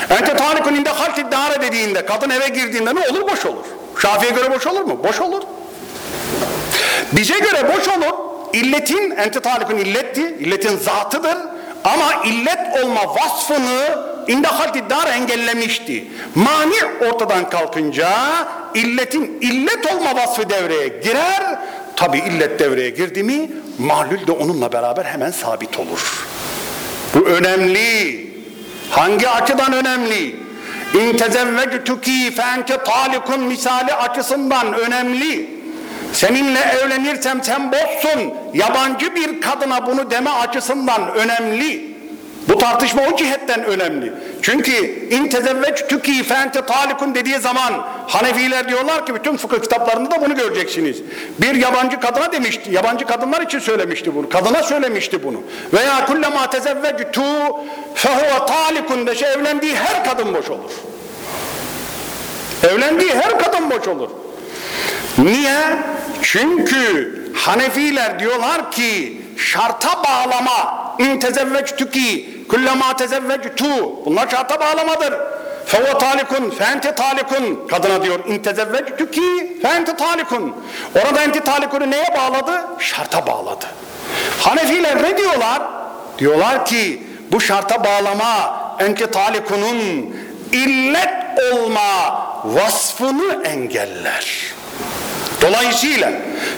Ente talikun inde halk iddare dediğinde kadın eve girdiğinde ne olur? Boş olur. Şafii'ye göre boş olur mu? Boş olur. Bize göre boş olur. İlletin, ente talikun illetti, illetin zatıdır. Ama illet olma vasfını inde halt iddar engellemişti. Mani ortadan kalkınca illetin illet olma vasfı devreye girer. Tabi illet devreye girdi mi malül de onunla beraber hemen sabit olur. Bu önemli. Hangi açıdan önemli? İn tezevvectuki fenke talikun misali açısından önemli. Seninle evlenirsem sen boşsun. Yabancı bir kadına bunu deme açısından önemli. Bu tartışma o cihetten önemli. Çünkü in tezevvectuki fente talikun dediği zaman Hanefiler diyorlar ki bütün fıkıh kitaplarında da bunu göreceksiniz. Bir yabancı kadına demişti, yabancı kadınlar için söylemişti bunu. Kadına söylemişti bunu. Veya kullema tezevvectu fehuve talikun de şey evlendiği her kadın boş olur. Evlendiği her kadın boş olur. Niye? Çünkü Hanefiler diyorlar ki şarta bağlama in tezevvectuki kullema tezevvectu bunlar şarta bağlamadır. Feve talikun fe ente talikun kadına diyor in tezevvectuki fe ente talikun orada ente talikunu neye bağladı? Şarta bağladı. Hanefiler ne diyorlar? Diyorlar ki bu şarta bağlama ente talikunun illet olma vasfını engeller. Dolayısıyla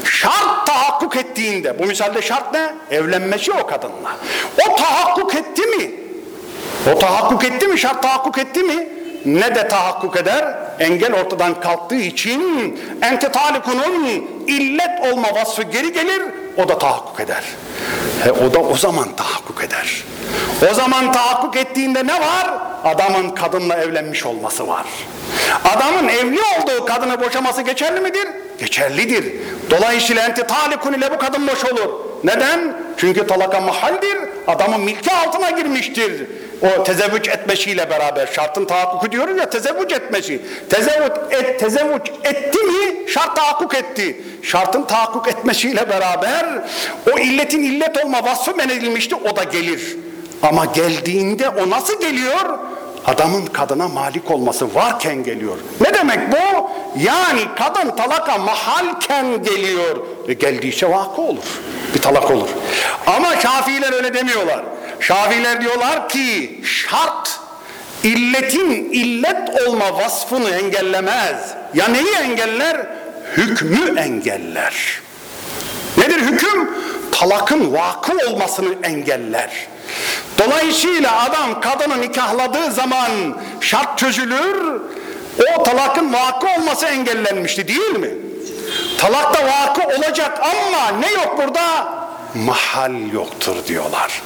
şart tahakkuk ettiğinde, bu misalde şart ne? Evlenmesi o kadınla. O tahakkuk etti mi? O tahakkuk etti mi? Şart tahakkuk etti mi? Ne de tahakkuk eder? Engel ortadan kalktığı için ente talikunun illet olma vasfı geri gelir, o da tahakkuk eder. He, o da o zaman tahakkuk eder. O zaman tahakkuk ettiğinde ne var? Adamın kadınla evlenmiş olması var. Adamın evli olduğu kadını boşaması geçerli midir? Geçerlidir. Dolayısıyla ente talikun ile bu kadın boş olur. Neden? Çünkü talaka mahaldir. Adamın milki altına girmiştir. O tezevvüç etmesiyle beraber şartın tahakkuku diyoruz ya tezevvüç etmesi. Tezevvüç, et, tezevvüç etti mi şart tahakkuk etti. Şartın tahakkuk etmesiyle beraber o illetin illet olma vasfı men edilmişti o da gelir. Ama geldiğinde o nasıl geliyor? Adamın kadına malik olması varken geliyor. Ne demek bu? Yani kadın talaka mahalken geliyor. E geldiyse vakı olur. Bir talak olur. Ama Şafiiler öyle demiyorlar. Şafiiler diyorlar ki şart illetin illet olma vasfını engellemez. Ya neyi engeller? Hükmü engeller. Nedir hüküm? Talakın vakı olmasını engeller. Dolayısıyla adam kadını nikahladığı zaman şart çözülür, o talakın vakı olması engellenmişti değil mi? Talakta vakı olacak ama ne yok burada? Mahal yoktur diyorlar.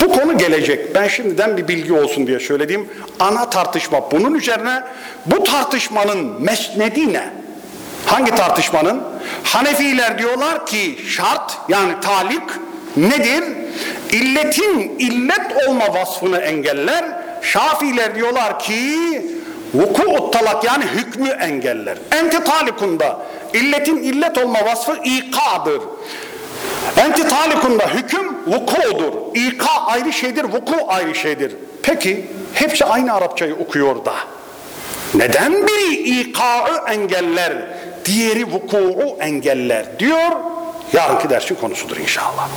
Bu konu gelecek. Ben şimdiden bir bilgi olsun diye söylediğim ana tartışma bunun üzerine bu tartışmanın mesnedi ne? Hangi tartışmanın? Hanefiler diyorlar ki şart yani talik nedir? İlletin illet olma vasfını engeller. Şafiler diyorlar ki vuku talak yani hükmü engeller. Ente talikunda illetin illet olma vasfı ikadır. Ente talikunda hüküm vukudur. İka ayrı şeydir, vuku ayrı şeydir. Peki hepsi aynı Arapçayı okuyor da. Neden biri ika'ı engeller, diğeri vuku'u engeller diyor. Yarınki dersin konusudur inşallah.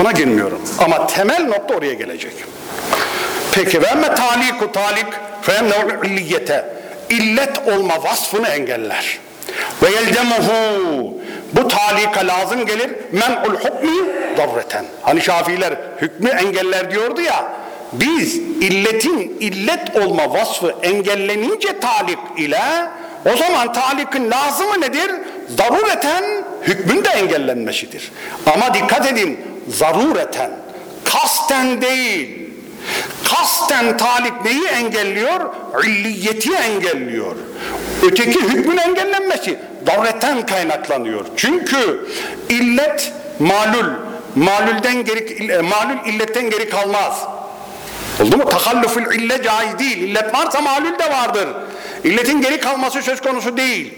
Ona girmiyorum. Ama temel nokta oraya gelecek. Peki ve emme taliku talik fe enne illiyete illet olma vasfını engeller. Ve yeldemuhu bu talika lazım gelir men'ul hukmi darreten. Hani şafiler hükmü engeller diyordu ya biz illetin illet olma vasfı engellenince talik ile o zaman talikin lazımı nedir? Zarureten hükmün de engellenmesidir. Ama dikkat edin zarureten kasten değil kasten talik neyi engelliyor? İlliyeti engelliyor. Öteki hükmün engellenmesi darreten kaynaklanıyor. Çünkü illet malul, malulden geri, malul illetten geri kalmaz. Oldu mu? Takalluful ille caiz değil. İllet varsa malul de vardır. İlletin geri kalması söz konusu değil.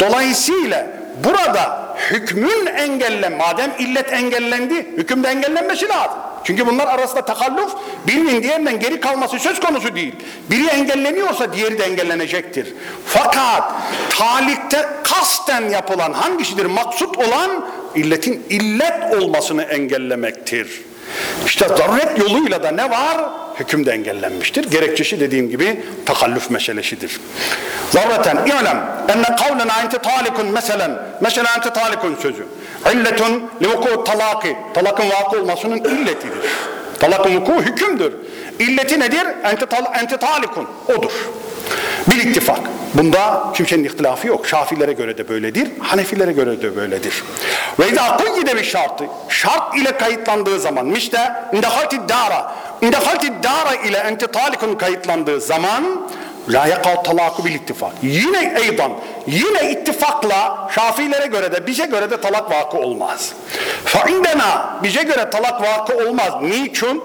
Dolayısıyla burada hükmün engellen, madem illet engellendi, hüküm engellenmesi lazım. Çünkü bunlar arasında takalluf, birinin diğerinden geri kalması söz konusu değil. Biri engelleniyorsa diğeri de engellenecektir. Fakat talikte kasten yapılan hangisidir? Maksut olan illetin illet olmasını engellemektir. İşte zaruret yoluyla da ne var? Hüküm de engellenmiştir. Gerekçesi dediğim gibi takallüf meselesidir. Zarureten i'lem enne kavlen ente talikun meselen mesela ente talikun sözü illetun li vuku talaki talakın vakı olmasının illetidir. Talakın vuku hükümdür. İlleti nedir? Ente, tal ente talikun odur. Bir ittifak. Bunda kimsenin ihtilafı yok. Şafilere göre de böyledir. Hanefilere göre de böyledir. Ve izâ kuyyide bir şartı. Şart ile kayıtlandığı zaman. işte indehalti dara. İndehalti dara ile ente talikun kayıtlandığı zaman la yakav talaku bil ittifak. Yine eydan, yine ittifakla Şafilere göre de bize göre de talak vakı olmaz. Fa indena bize göre talak vakı olmaz. Niçin?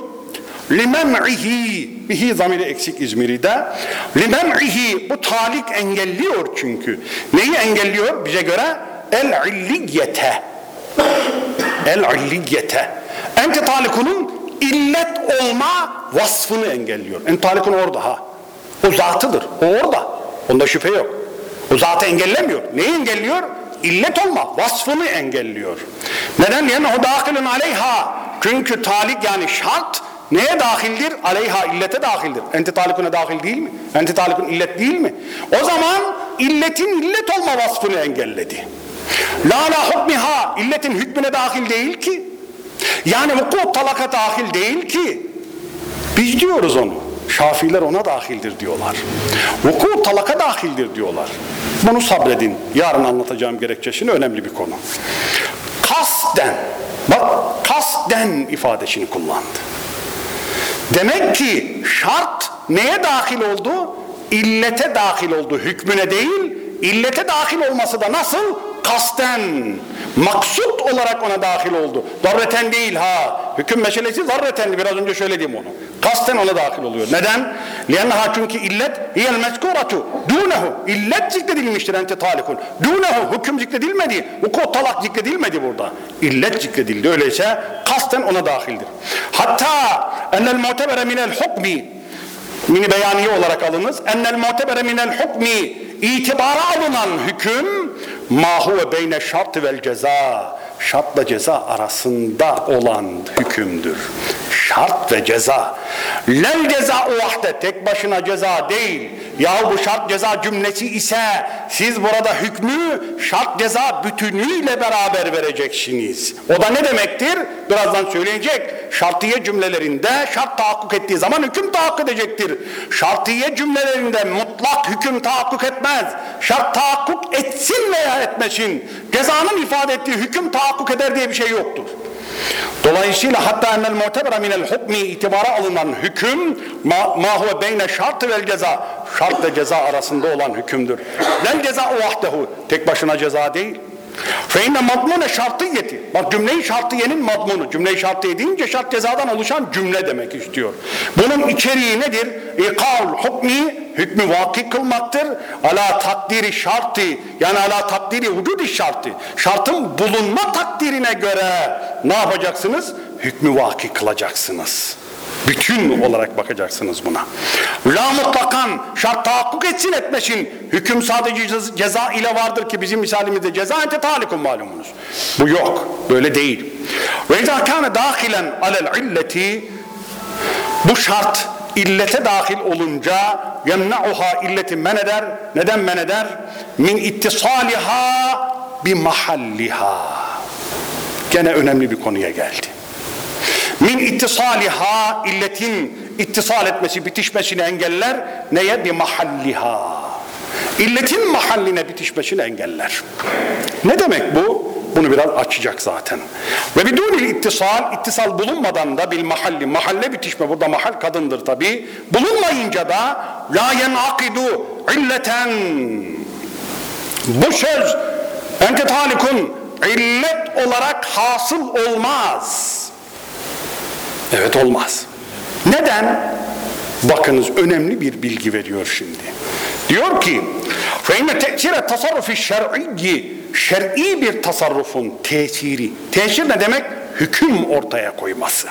Limem'ihi bihi zamiri eksik İzmir'de. Limem'ihi bu talik engelliyor çünkü. Neyi engelliyor? Bize göre el illiyete. El illiyete. Ente talikunun illet olma vasfını engelliyor. Ente talikun orada ha. O zatıdır. O orada. Onda şüphe yok. O zatı engellemiyor. Neyi engelliyor? İllet olma vasfını engelliyor. Neden? Yani o dahilin aleyha. Çünkü talik yani şart neye dahildir? Aleyha illete dahildir. Ente talikuna dahil değil mi? Ente talikun illet değil mi? O zaman illetin illet olma vasfını engelledi. La la hukmiha illetin hükmüne dahil değil ki. Yani vuku talaka dahil değil ki. Biz diyoruz onu. Şafiler ona dahildir diyorlar. Vuku talaka dahildir diyorlar. Bunu sabredin. Yarın anlatacağım gerekçesini önemli bir konu. Kasten. Bak kasten ifadesini kullandı. Demek ki şart neye dahil oldu? İllete dahil oldu. Hükmüne değil, illete dahil olması da nasıl? Kasten. Maksut olarak ona dahil oldu. Zarreten değil ha. Hüküm meselesi zarretendi. Biraz önce söyledim onu. Kasten ona dahil oluyor. Neden? Liannaha çünkü illet hiyel mezkuratu dunehu. İllet zikredilmiştir ente talikun. Dunehu hüküm zikredilmedi. Vuku talak zikredilmedi burada. İllet zikredildi. Öyleyse kasten ona dahildir. Hatta enel mu'tebere minel hukmi mini beyaniye olarak alınız. Ennel mu'tebere minel hukmi itibara alınan hüküm ma huve beyne şart vel ceza şartla ceza arasında olan hükümdür. Şart ve ceza. Lel ceza vahde tek başına ceza değil. Ya bu şart ceza cümlesi ise siz burada hükmü şart ceza bütünüyle beraber vereceksiniz. O da ne demektir? Birazdan söyleyecek. Şartiye cümlelerinde şart tahakkuk ettiği zaman hüküm tahakkuk edecektir. Şartiye cümlelerinde mutlak hüküm tahakkuk etmez. Şart tahakkuk etsin veya etmesin. Cezanın ifade ettiği hüküm tahakkuk eder diye bir şey yoktur. Dolayısıyla hatta ennel mu'tebera minel hukmi itibara alınan hüküm ma, ma huve beyne şart vel ceza şart ve ceza arasında olan hükümdür. Vel ceza vahdehu tek başına ceza değil. Fe inne madmune şartiyeti. Bak cümleyi şartiyenin madmunu. Cümleyi şartiye deyince şart cezadan oluşan cümle demek istiyor. Bunun içeriği nedir? İkal hukmi hükmü vaki kılmaktır. Ala takdiri şartı yani ala takdiri vücudi şartı. Şartın bulunma takdirine göre ne yapacaksınız? Hükmü vaki kılacaksınız. Bütün olarak bakacaksınız buna. La mutlakan şart tahakkuk etsin etmesin. Hüküm sadece ceza- ile vardır ki bizim misalimizde ceza ente talikun malumunuz. Bu yok. Böyle değil. Ve izâ kâne dâhilen alel illeti bu şart illete dahil olunca yemna'uha illeti men eder. Neden men eder? Min ittisaliha bi mahalliha. Gene önemli bir konuya geldi. Min ittisaliha illetin ittisal etmesi, bitişmesini engeller. Neye? Bir mahalliha. İlletin mahalline bitişmesini engeller. Ne demek bu? Bunu biraz açacak zaten. Ve bidunil ittisal, ittisal bulunmadan da bil mahalli, mahalle bitişme, burada mahal kadındır tabi. Bulunmayınca da la yenakidu illeten. Bu söz ente talikun illet olarak hasıl olmaz. Evet olmaz. Neden? Bakınız önemli bir bilgi veriyor şimdi. Diyor ki فَاِنَّ تَأْثِيرَ tasarrufi şer'iyyi Şer'i bir tasarrufun tesiri. Tesir ne demek? Hüküm ortaya koyması.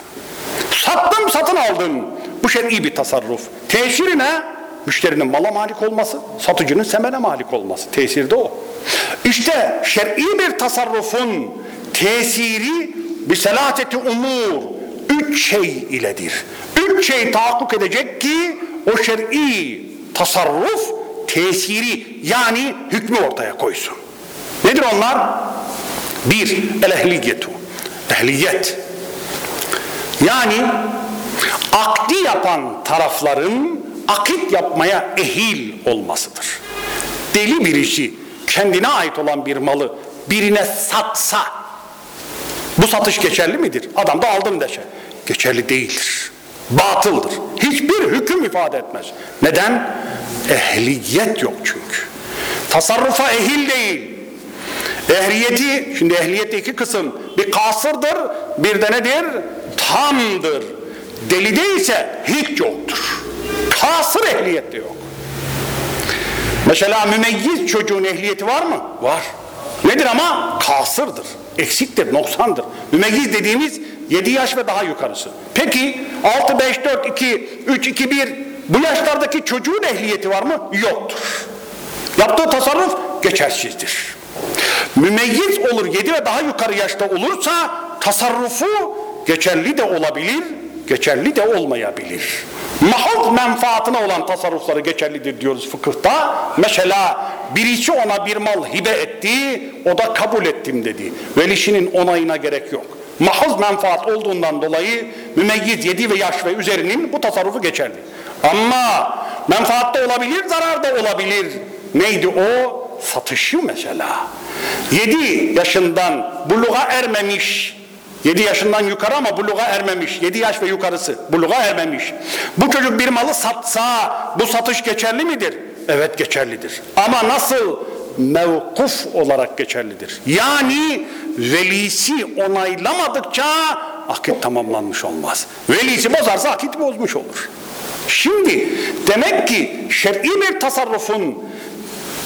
Sattım satın aldım. Bu şer'i bir tasarruf. Tesiri ne? Müşterinin mala malik olması, satıcının semene malik olması. Tesir de o. İşte şer'i bir tasarrufun tesiri bir selateti umur üç şey iledir. Üç şey tahakkuk edecek ki o şer'i tasarruf tesiri yani hükmü ortaya koysun. Nedir onlar? Bir, el ehliyetu. Ehliyet. Yani akdi yapan tarafların akit yapmaya ehil olmasıdır. Deli birisi kendine ait olan bir malı birine satsa bu satış geçerli midir? Adam da aldım deşe. Geçerli değildir. Batıldır. Hiçbir hüküm ifade etmez. Neden? Ehliyet yok çünkü. Tasarrufa ehil değil. Ehliyeti, şimdi ehliyette iki kısım. Bir kasırdır, bir de nedir? Tamdır. Delide ise hiç yoktur. Kasır ehliyette yok. Mesela mümeyyiz çocuğun ehliyeti var mı? Var. Nedir ama? Kasırdır. Eksiktir, noksandır. Mümeyyiz dediğimiz 7 yaş ve daha yukarısı. Peki 6, 5, 4, 2, 3, 2, 1 bu yaşlardaki çocuğun ehliyeti var mı? Yoktur. Yaptığı tasarruf geçersizdir. Mümeyyiz olur 7 ve daha yukarı yaşta olursa tasarrufu geçerli de olabilir, geçerli de olmayabilir. Mahal menfaatine olan tasarrufları geçerlidir diyoruz fıkıhta. Mesela birisi ona bir mal hibe etti, o da kabul ettim dedi. Velişinin onayına gerek yok. Mahaz menfaat olduğundan dolayı mümeyyiz 7 ve yaş ve üzerinin bu tasarrufu geçerli. Ama menfaat da olabilir, zarar da olabilir. Neydi o? Satışı mesela. 7 yaşından buluğa ermemiş 7 yaşından yukarı ama buluğa ermemiş. 7 yaş ve yukarısı buluğa ermemiş. Bu çocuk bir malı satsa bu satış geçerli midir? Evet geçerlidir. Ama nasıl? Mevkuf olarak geçerlidir. Yani velisi onaylamadıkça akit tamamlanmış olmaz. Velisi bozarsa akit bozmuş olur. Şimdi demek ki şer'i bir tasarrufun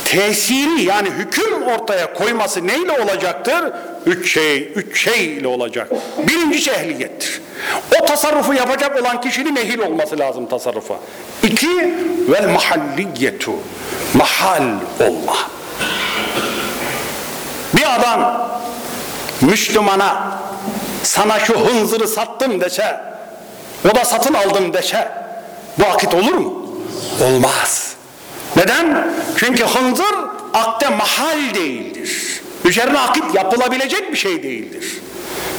tesiri yani hüküm ortaya koyması neyle olacaktır? Üç şey, üç şey ile olacak. Birincisi ehliyettir. O tasarrufu yapacak olan kişinin ehil olması lazım tasarrufa. İki, vel mahalliyetu. Mahal olma. Bir adam Müslümana sana şu hınzırı sattım dese, o da satın aldım dese, bu akit olur mu? Olmaz. Neden? Çünkü hınzır akde mahal değildir. Üzerine akit yapılabilecek bir şey değildir.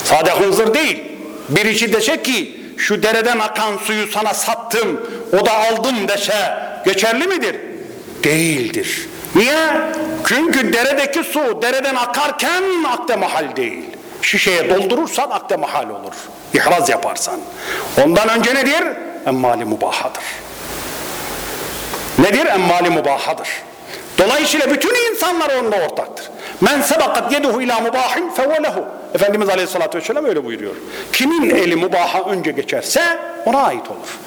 Sade hınzır değil. Birisi dese ki şu dereden akan suyu sana sattım, o da aldım dese geçerli midir? Değildir. Niye? Çünkü deredeki su dereden akarken akde mahal değil. Şişeye doldurursan akde mahal olur. İhraz yaparsan. Ondan önce nedir? Emmali mubahadır. Nedir? Emmali mubahadır. Dolayısıyla bütün insanlar onda ortaktır. Men sebakat yeduhu ila mubahin fevelehu. Efendimiz Aleyhisselatü Vesselam öyle buyuruyor. Kimin eli mubaha önce geçerse ona ait olur.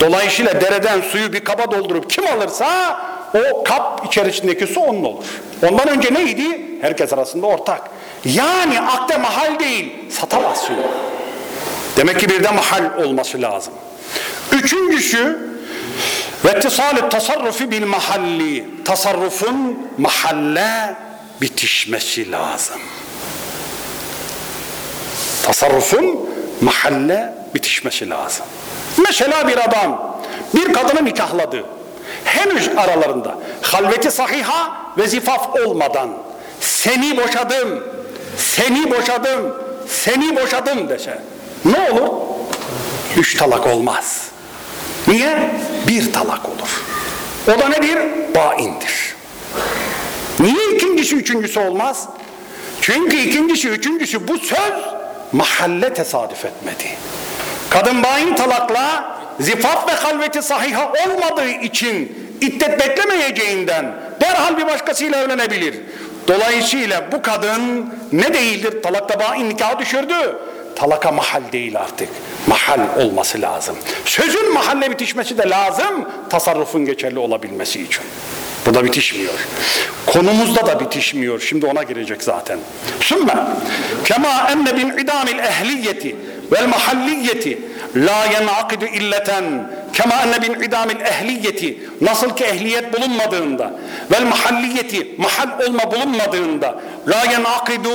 Dolayısıyla dereden suyu bir kaba doldurup kim alırsa o kap içerisindeki su onun olur. Ondan önce neydi? Herkes arasında ortak. Yani akde mahal değil, satamaz suyu. Demek ki bir de mahal olması lazım. Üçüncüsü ve ittisalü tasarrufi bil mahalli. Tasarrufun mahalle bitişmesi lazım. Tasarrufun mahalle bitişmesi lazım. Mesela bir adam bir kadını nikahladı. Henüz aralarında halveti sahiha ve zifaf olmadan seni boşadım, seni boşadım, seni boşadım dese ne olur? Üç talak olmaz. Niye? Bir talak olur. O da nedir? Baindir. Niye ikincisi üçüncüsü olmaz? Çünkü ikincisi üçüncüsü bu söz mahalle tesadüf etmedi. Kadın bain talakla zifaf ve halveti sahiha olmadığı için iddet beklemeyeceğinden derhal bir başkasıyla evlenebilir. Dolayısıyla bu kadın ne değildir? Talakta bain nikahı düşürdü. Talaka mahal değil artık. Mahal olması lazım. Sözün mahalle bitişmesi de lazım tasarrufun geçerli olabilmesi için. Bu da bitişmiyor. Konumuzda da bitişmiyor. Şimdi ona girecek zaten. Sümme kema enne bin idamil ehliyeti vel mahalliyeti la yenakidu illeten kema enne bin idamil ehliyeti. Nasıl ki ehliyet bulunmadığında vel mahalliyeti mahal olma bulunmadığında la yenakidu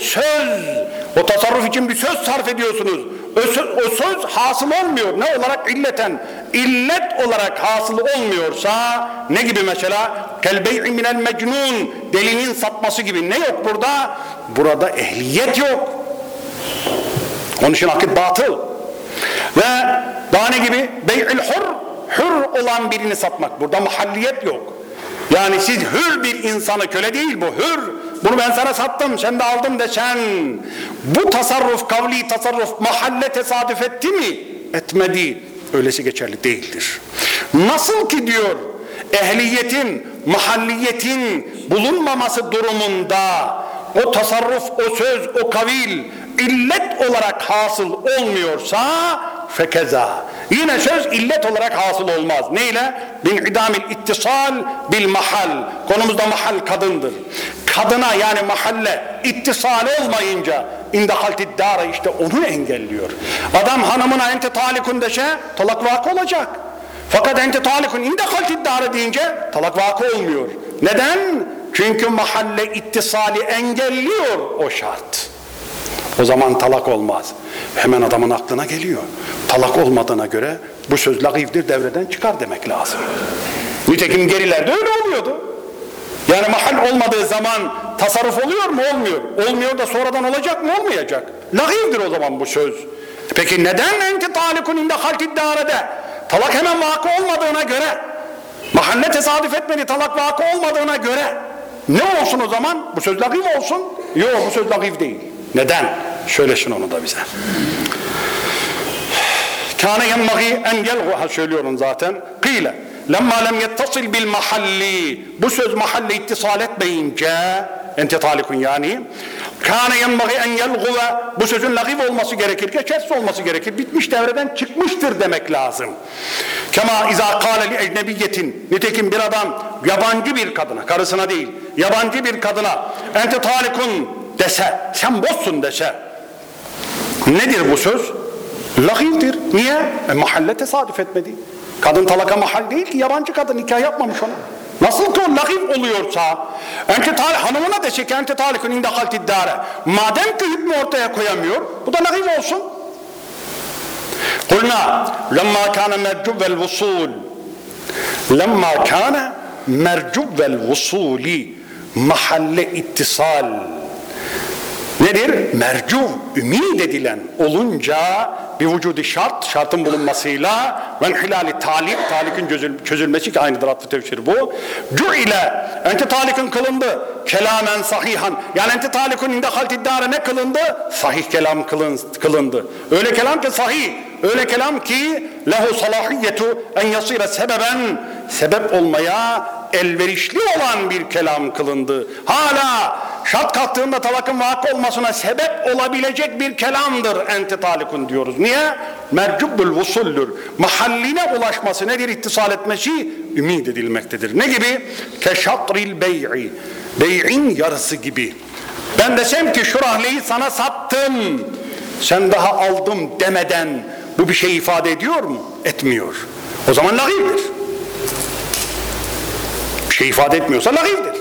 söz o tasarruf için bir söz sarf ediyorsunuz. O söz, o söz hasıl olmuyor. Ne olarak? İlleten. İllet olarak hasıl olmuyorsa ne gibi mesela? Kelbey'i minel mecnun. Delinin satması gibi. Ne yok burada? Burada ehliyet yok. Onun için akit batıl ve daha ne gibi? Bey'il hur, hür olan birini satmak. Burada mahalliyet yok. Yani siz hür bir insanı köle değil bu hür. Bunu ben sana sattım sen de aldım desen. Bu tasarruf kavli tasarruf mahalle tesadüf etti mi? Etmedi. öylesi geçerli değildir. Nasıl ki diyor ehliyetin, mahalliyetin bulunmaması durumunda o tasarruf, o söz, o kavil illet olarak hasıl olmuyorsa fekeza. Yine söz illet olarak hasıl olmaz. Neyle? Bin idamil ittisal bil mahal. Konumuzda mahal kadındır. Kadına yani mahalle ittisal olmayınca indahaltid dara işte onu engelliyor. Adam hanımına ente talikun deşe talak vakı olacak. Fakat ente talikun indahaltid dara deyince talak vakı olmuyor. Neden? Çünkü mahalle ittisali engelliyor o şart. O zaman talak olmaz. Hemen adamın aklına geliyor. Talak olmadığına göre bu söz lagivdir devreden çıkar demek lazım. Nitekim gerilerde öyle oluyordu. Yani mahal olmadığı zaman tasarruf oluyor mu? Olmuyor. Olmuyor da sonradan olacak mı? Olmayacak. Lagivdir o zaman bu söz. Peki neden enti talikun inde halkid darede? Talak hemen vakı olmadığına göre mahalle tesadüf etmedi talak vakı olmadığına göre ne olsun o zaman? Bu söz lagiv olsun. Yok bu söz lagiv değil. Neden? Söylesin onu da bize. Kâne yenmagi en yelguha söylüyorum zaten. Kıyle. Lemma lem yettasil bil mahalli. Bu söz mahalle ittisal etmeyince ente talikun yani. Kâne yenmagi en yelguha. Bu sözün lagiv olması gerekir. Geçersiz olması gerekir. Bitmiş devreden çıkmıştır demek lazım. Kema izâ kâle li ecnebiyyetin. Nitekim bir adam yabancı bir kadına, karısına değil, yabancı bir kadına ente talikun dese, sen bozsun dese. Nedir bu söz? Lagivdir. Niye? E, mahalle tesadüf etmedi. Kadın talaka mahal değil ki yabancı kadın nikah yapmamış ona. Nasıl ki o lagiv oluyorsa ente tal hanımına dese ki ente talikun inde haltid dare. Madem ki hükmü ortaya koyamıyor bu da lagiv olsun. Kulna lemma kana mercubvel vusul lemma kana mercubvel vusuli mahalle ittisal nedir? Mercuv, ümid edilen olunca bir vücudu şart, şartın bulunmasıyla ve hilali talik, talikin çözül- çözülmesi ki aynıdır atlı tefsir bu. Cu ile ente talikin kılındı. Kelamen sahihan. Yani ente talikun inde haltiddare ne kılındı? Sahih kelam kılın, kılındı. Öyle kelam ki sahih. Öyle kelam ki lehu salahiyetu en yasire sebeben sebep olmaya elverişli olan bir kelam kılındı. Hala şart kalktığında talakın vakı olmasına sebep olabilecek bir kelamdır ente talikun diyoruz. Niye? Mercubbül vusuldür. Mahalline ulaşması nedir? İttisal etmesi ümid edilmektedir. Ne gibi? Keşatril bey'i. Bey'in yarısı gibi. Ben desem ki şu rahleyi sana sattım. Sen daha aldım demeden bu bir şey ifade ediyor mu? Etmiyor. O zaman lagivdir. Bir şey ifade etmiyorsa lagivdir.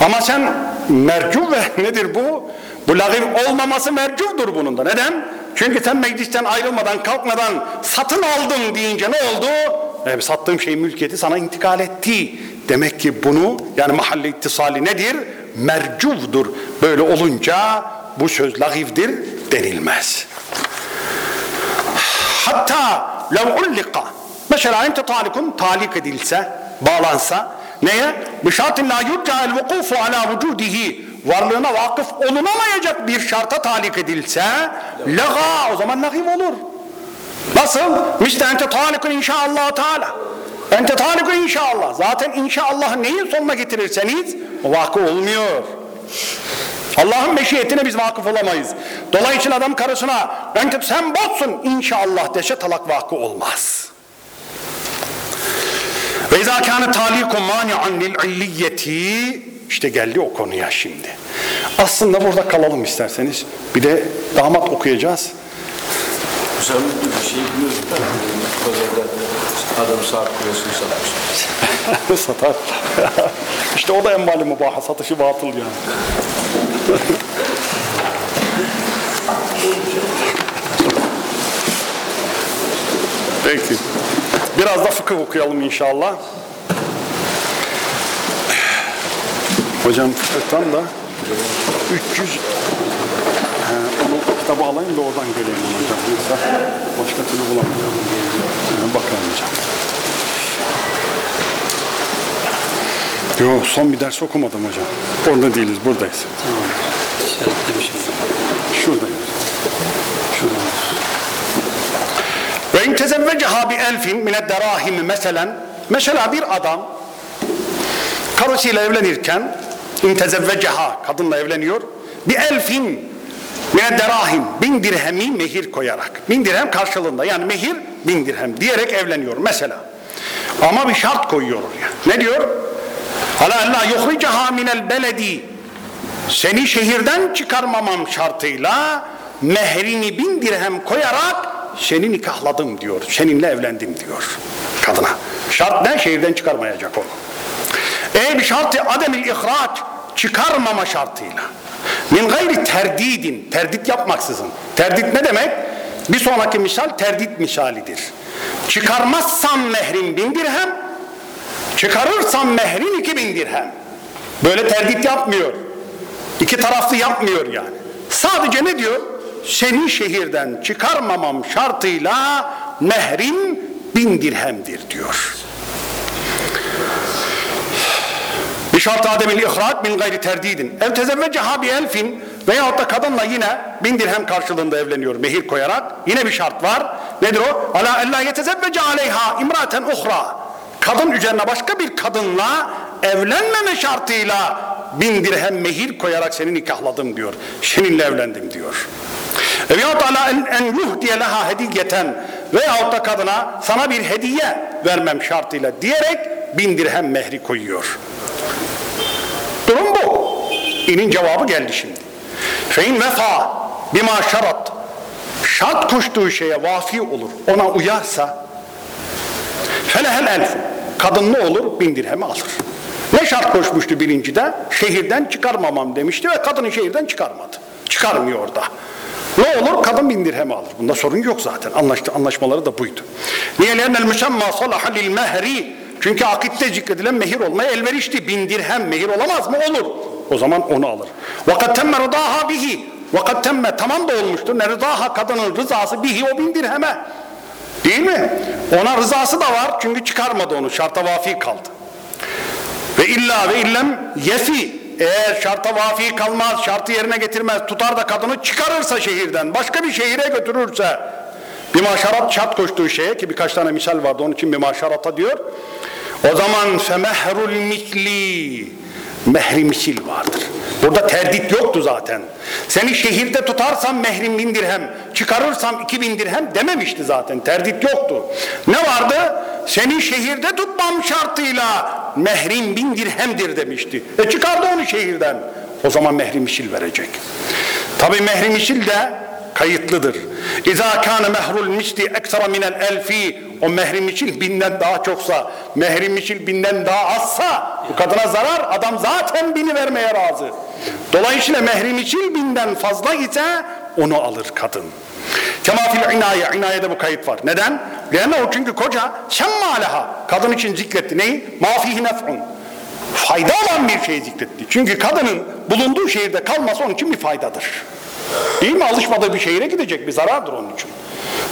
Ama sen mercu ve (laughs) nedir bu? Bu lagiv olmaması mercuvdur bunun da. Neden? Çünkü sen meclisten ayrılmadan kalkmadan satın aldım deyince ne oldu? E, sattığım şey mülkiyeti sana intikal etti. Demek ki bunu yani mahalle ittisali nedir? Mercuvdur. Böyle olunca bu söz lagivdir denilmez. Hatta lev ullika mesela ente talikun talik edilse bağlansa neye? Bişartin la yurca'el vukufu ala vücudihi varlığına vakıf olunamayacak bir şarta talik edilse lega o zaman lagiv olur. Nasıl? Misle ente talikun inşallah teala. Ente talikun inşallah. Zaten inşallah neyin sonuna getirirseniz vakı olmuyor. Allah'ın meşiyetine biz vakıf olamayız. Dolayısıyla adam karısına ente sen bozsun inşallah dese talak vakı olmaz. Ve izâ kâne tâlîkum mâni'an lil illiyeti işte geldi o konuya şimdi. Aslında burada kalalım isterseniz. Bir de damat okuyacağız. Hocam bir şey biliyoruz da pazarda adam saat kulesini satmış. (laughs) Satar. işte o da en mali mubaha. Satışı batıl yani. Peki. Biraz da fıkıh okuyalım inşallah. Hocam fıkıhtan da 300 He, onu kitabı alayım da oradan geleyim hocam. Yoksa başka türlü bulamayacağım. He, bakalım hocam. Yok son bir ders okumadım hocam. Orada değiliz buradayız. İşaretlemişim. Şuradayız. Şuradayız. Ve Ve in tezevveceha bi elfin mine derahimi meselen. Mesela bir adam karısıyla evlenirken in tezevveceha kadınla evleniyor. Bir elfin mine derahim bin dirhemi mehir koyarak bin dirhem karşılığında yani mehir bin dirhem diyerek evleniyor mesela. Ama bir şart koyuyor oraya. Ne diyor? Ala la yuhricaha minel beledi. Seni şehirden çıkarmamam şartıyla mehrini bin dirhem koyarak seni nikahladım diyor. Seninle evlendim diyor kadına. Şart ne? Şehirden çıkarmayacak onu. E bir şartı ademil ihraç çıkarmama şartıyla. Min gayri terdidin. Terdit yapmaksızın. Terdit ne demek? Bir sonraki misal terdit misalidir. Çıkarmazsam mehrin bin dirhem, çıkarırsam mehrin iki bin dirhem. Böyle terdit yapmıyor. İki taraflı yapmıyor yani. Sadece ne diyor? Seni şehirden çıkarmamam şartıyla mehrim bin dirhemdir diyor. Bir şart ademil ihraç min gayri terdidin. Ev tezevveceha bi elfin veyahut da kadınla yine bin dirhem karşılığında evleniyor mehir koyarak. Yine bir şart var. Nedir o? Ala ella yetezevvece aleyha imraten uhra. Kadın üzerine başka bir kadınla evlenmeme şartıyla bin dirhem mehir koyarak seni nikahladım diyor. Seninle evlendim diyor. Veyahut ala en, en yuhdiye leha hediyeten veyahut da kadına sana bir hediye vermem şartıyla diyerek bin dirhem mehri koyuyor. Durum bu. İnin cevabı geldi şimdi. Fein vefa bima şarat. Şart koştuğu şeye vafi olur. Ona uyarsa felehel elfu. Kadın ne olur? Bin dirhemi alır. Ne şart koşmuştu birincide? Şehirden çıkarmamam demişti ve kadını şehirden çıkarmadı. Çıkarmıyor da. Ne olur? Kadın bin dirhemi alır. Bunda sorun yok zaten. Anlaştı, anlaşmaları da buydu. Niye? Lennel müsemma salaha lil mehri. Çünkü akitte zikredilen mehir olmaya elverişti. Bin dirhem mehir olamaz mı? Olur. O zaman onu alır. Vakat temme rıdaha bihi. Vakat temme tamam da olmuştur. Ne rıdaha kadının rızası bihi o bin dirheme. Değil mi? Ona rızası da var. Çünkü çıkarmadı onu. Şarta vafi kaldı. Ve illa ve illem yefi eğer şarta vafi kalmaz, şartı yerine getirmez, tutar da kadını çıkarırsa şehirden, başka bir şehire götürürse bir maşarat şart koştuğu şeye ki birkaç tane misal vardı onun için bir maşarata diyor. O zaman femehrul mikli mehri misil vardır. Burada terdit yoktu zaten. Seni şehirde tutarsam mehrim bin dirhem, çıkarırsam iki bin dirhem dememişti zaten. Terdit yoktu. Ne vardı? Seni şehirde tutmam şartıyla mehrim bin dirhemdir demişti. E çıkardı onu şehirden. O zaman mehri misil verecek. Tabi mehri misil de kayıtlıdır. İza kana mehrul misli ekstra minel elfi o mehri misil binden daha çoksa mehri misil binden daha azsa bu kadına zarar adam zaten bini vermeye razı. Dolayısıyla mehri misil binden fazla ise onu alır kadın. Kemafil inaye, inayede bu kayıt var. Neden? Lenne o çünkü koca semmaleha, kadın için zikretti. Neyi? Mafihi nef'un. Fayda olan bir şeyi zikretti. Çünkü kadının bulunduğu şehirde kalması onun için bir faydadır. Değil mi? Alışmadığı bir şehire gidecek bir zarardır onun için.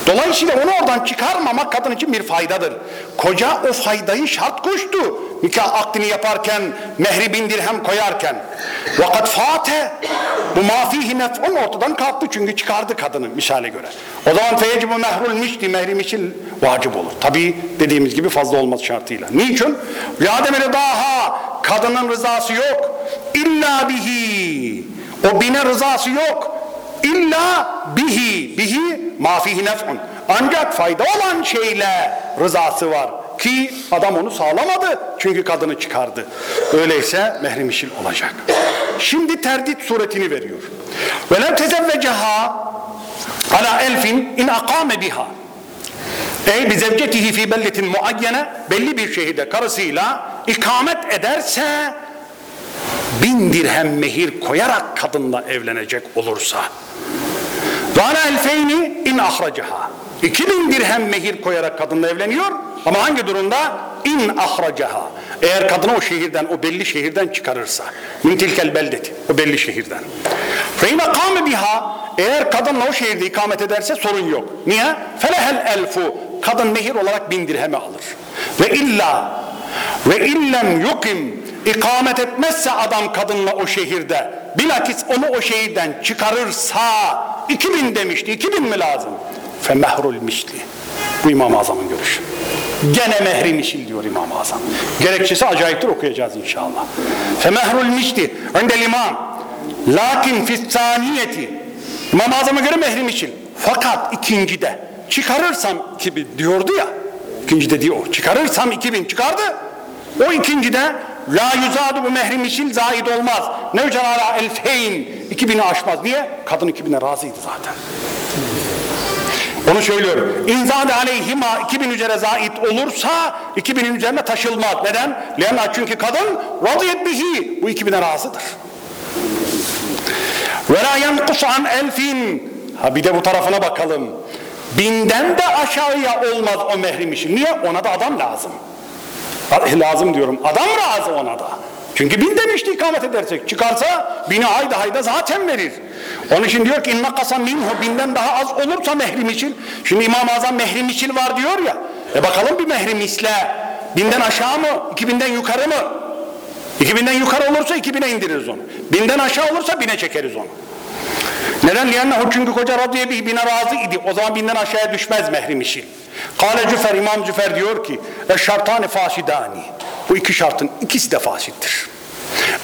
Dolayısıyla onu oradan çıkarmamak kadın için bir faydadır. Koca o faydayı şart koştu. Nikah akdini yaparken, mehri bin dirhem koyarken. Vakat fate bu mafihi nef'un ortadan kalktı çünkü çıkardı kadını misale göre. O zaman feyecibu mehrul mişti, mehri mişil vacip olur. Tabi dediğimiz gibi fazla olması şartıyla. Niçin? Yademeli daha kadının rızası yok. İlla bihi. O bine rızası yok. İlla bihi, bihi mafihi nef'un. Ancak fayda olan şeyle rızası var. Ki adam onu sağlamadı çünkü kadını çıkardı. Öyleyse mehrimişil olacak. Şimdi terdit suretini veriyor. Ve lev tezevveceha ala elfin in akame biha. Ey bi zevcetihi fi belletin muayyene belli bir şehirde karısıyla ikamet ederse bin dirhem mehir koyarak kadınla evlenecek olursa ana elfeyni in ahracaha 2000 dirhem mehir koyarak kadınla evleniyor ama hangi durumda? İn ahracaha eğer kadını o şehirden o belli şehirden çıkarırsa min tilkel beldeti o belli şehirden. Fe in akame biha eğer kadınla o şehirde ikamet ederse sorun yok. Niye? Felehel elfu. Kadın mehir olarak bin dirhemi alır. Ve illa ve illem yukim ikamet etmezse adam kadınla o şehirde bilakis onu o şehirden çıkarırsa 2000 demişti 2000 mi lazım? Femehrul misli Bu İmam-ı Azam'ın görüşü. Gene mehrin işil diyor İmam-ı Azam. Gerekçesi acayiptir okuyacağız inşallah. Femehrul mişti indel imam. Lakin fissaniyeti. İmam-ı Azam'a göre mehrim işil. Fakat ikincide çıkarırsam gibi diyordu ya. İkincide diyor. Çıkarırsam 2000 çıkardı. O ikincide la yüzadu bu mehrim işil zaid olmaz. Nevcan ala elfeyn 2000'i aşmaz. Niye? Kadın 2000'e razıydı zaten. Onu söylüyorum. İnzade aleyhima 2000 üzere zait olursa 2000'in üzerine taşılmaz. Neden? Lena çünkü kadın radiyet bihi. Bu 2000'e razıdır. Ve la yankus an elfin. Ha bir de bu tarafına bakalım. Binden de aşağıya olmaz o mehrim işi. Niye? Ona da adam lazım. (laughs) Lazım diyorum. Adam razı ona da. Çünkü bin demişti ikamet edersek. Çıkarsa bini hayda hayda zaten verir. Onun için diyor ki inna kasa minhu binden daha az olursa mehrim için. Şimdi İmam-ı Azam mehrim için var diyor ya. E bakalım bir mehrim isle. Binden aşağı mı? İki binden yukarı mı? İki binden yukarı olursa iki bine indiririz onu. Binden aşağı olursa bine çekeriz onu. Neden? Liyennehu çünkü koca radıya bir bine razı idi. O zaman binden aşağıya düşmez mehrim işi. Kale Cüfer, İmam Cüfer diyor ki Eşşartani fasidani. Bu iki şartın ikisi de fasittir.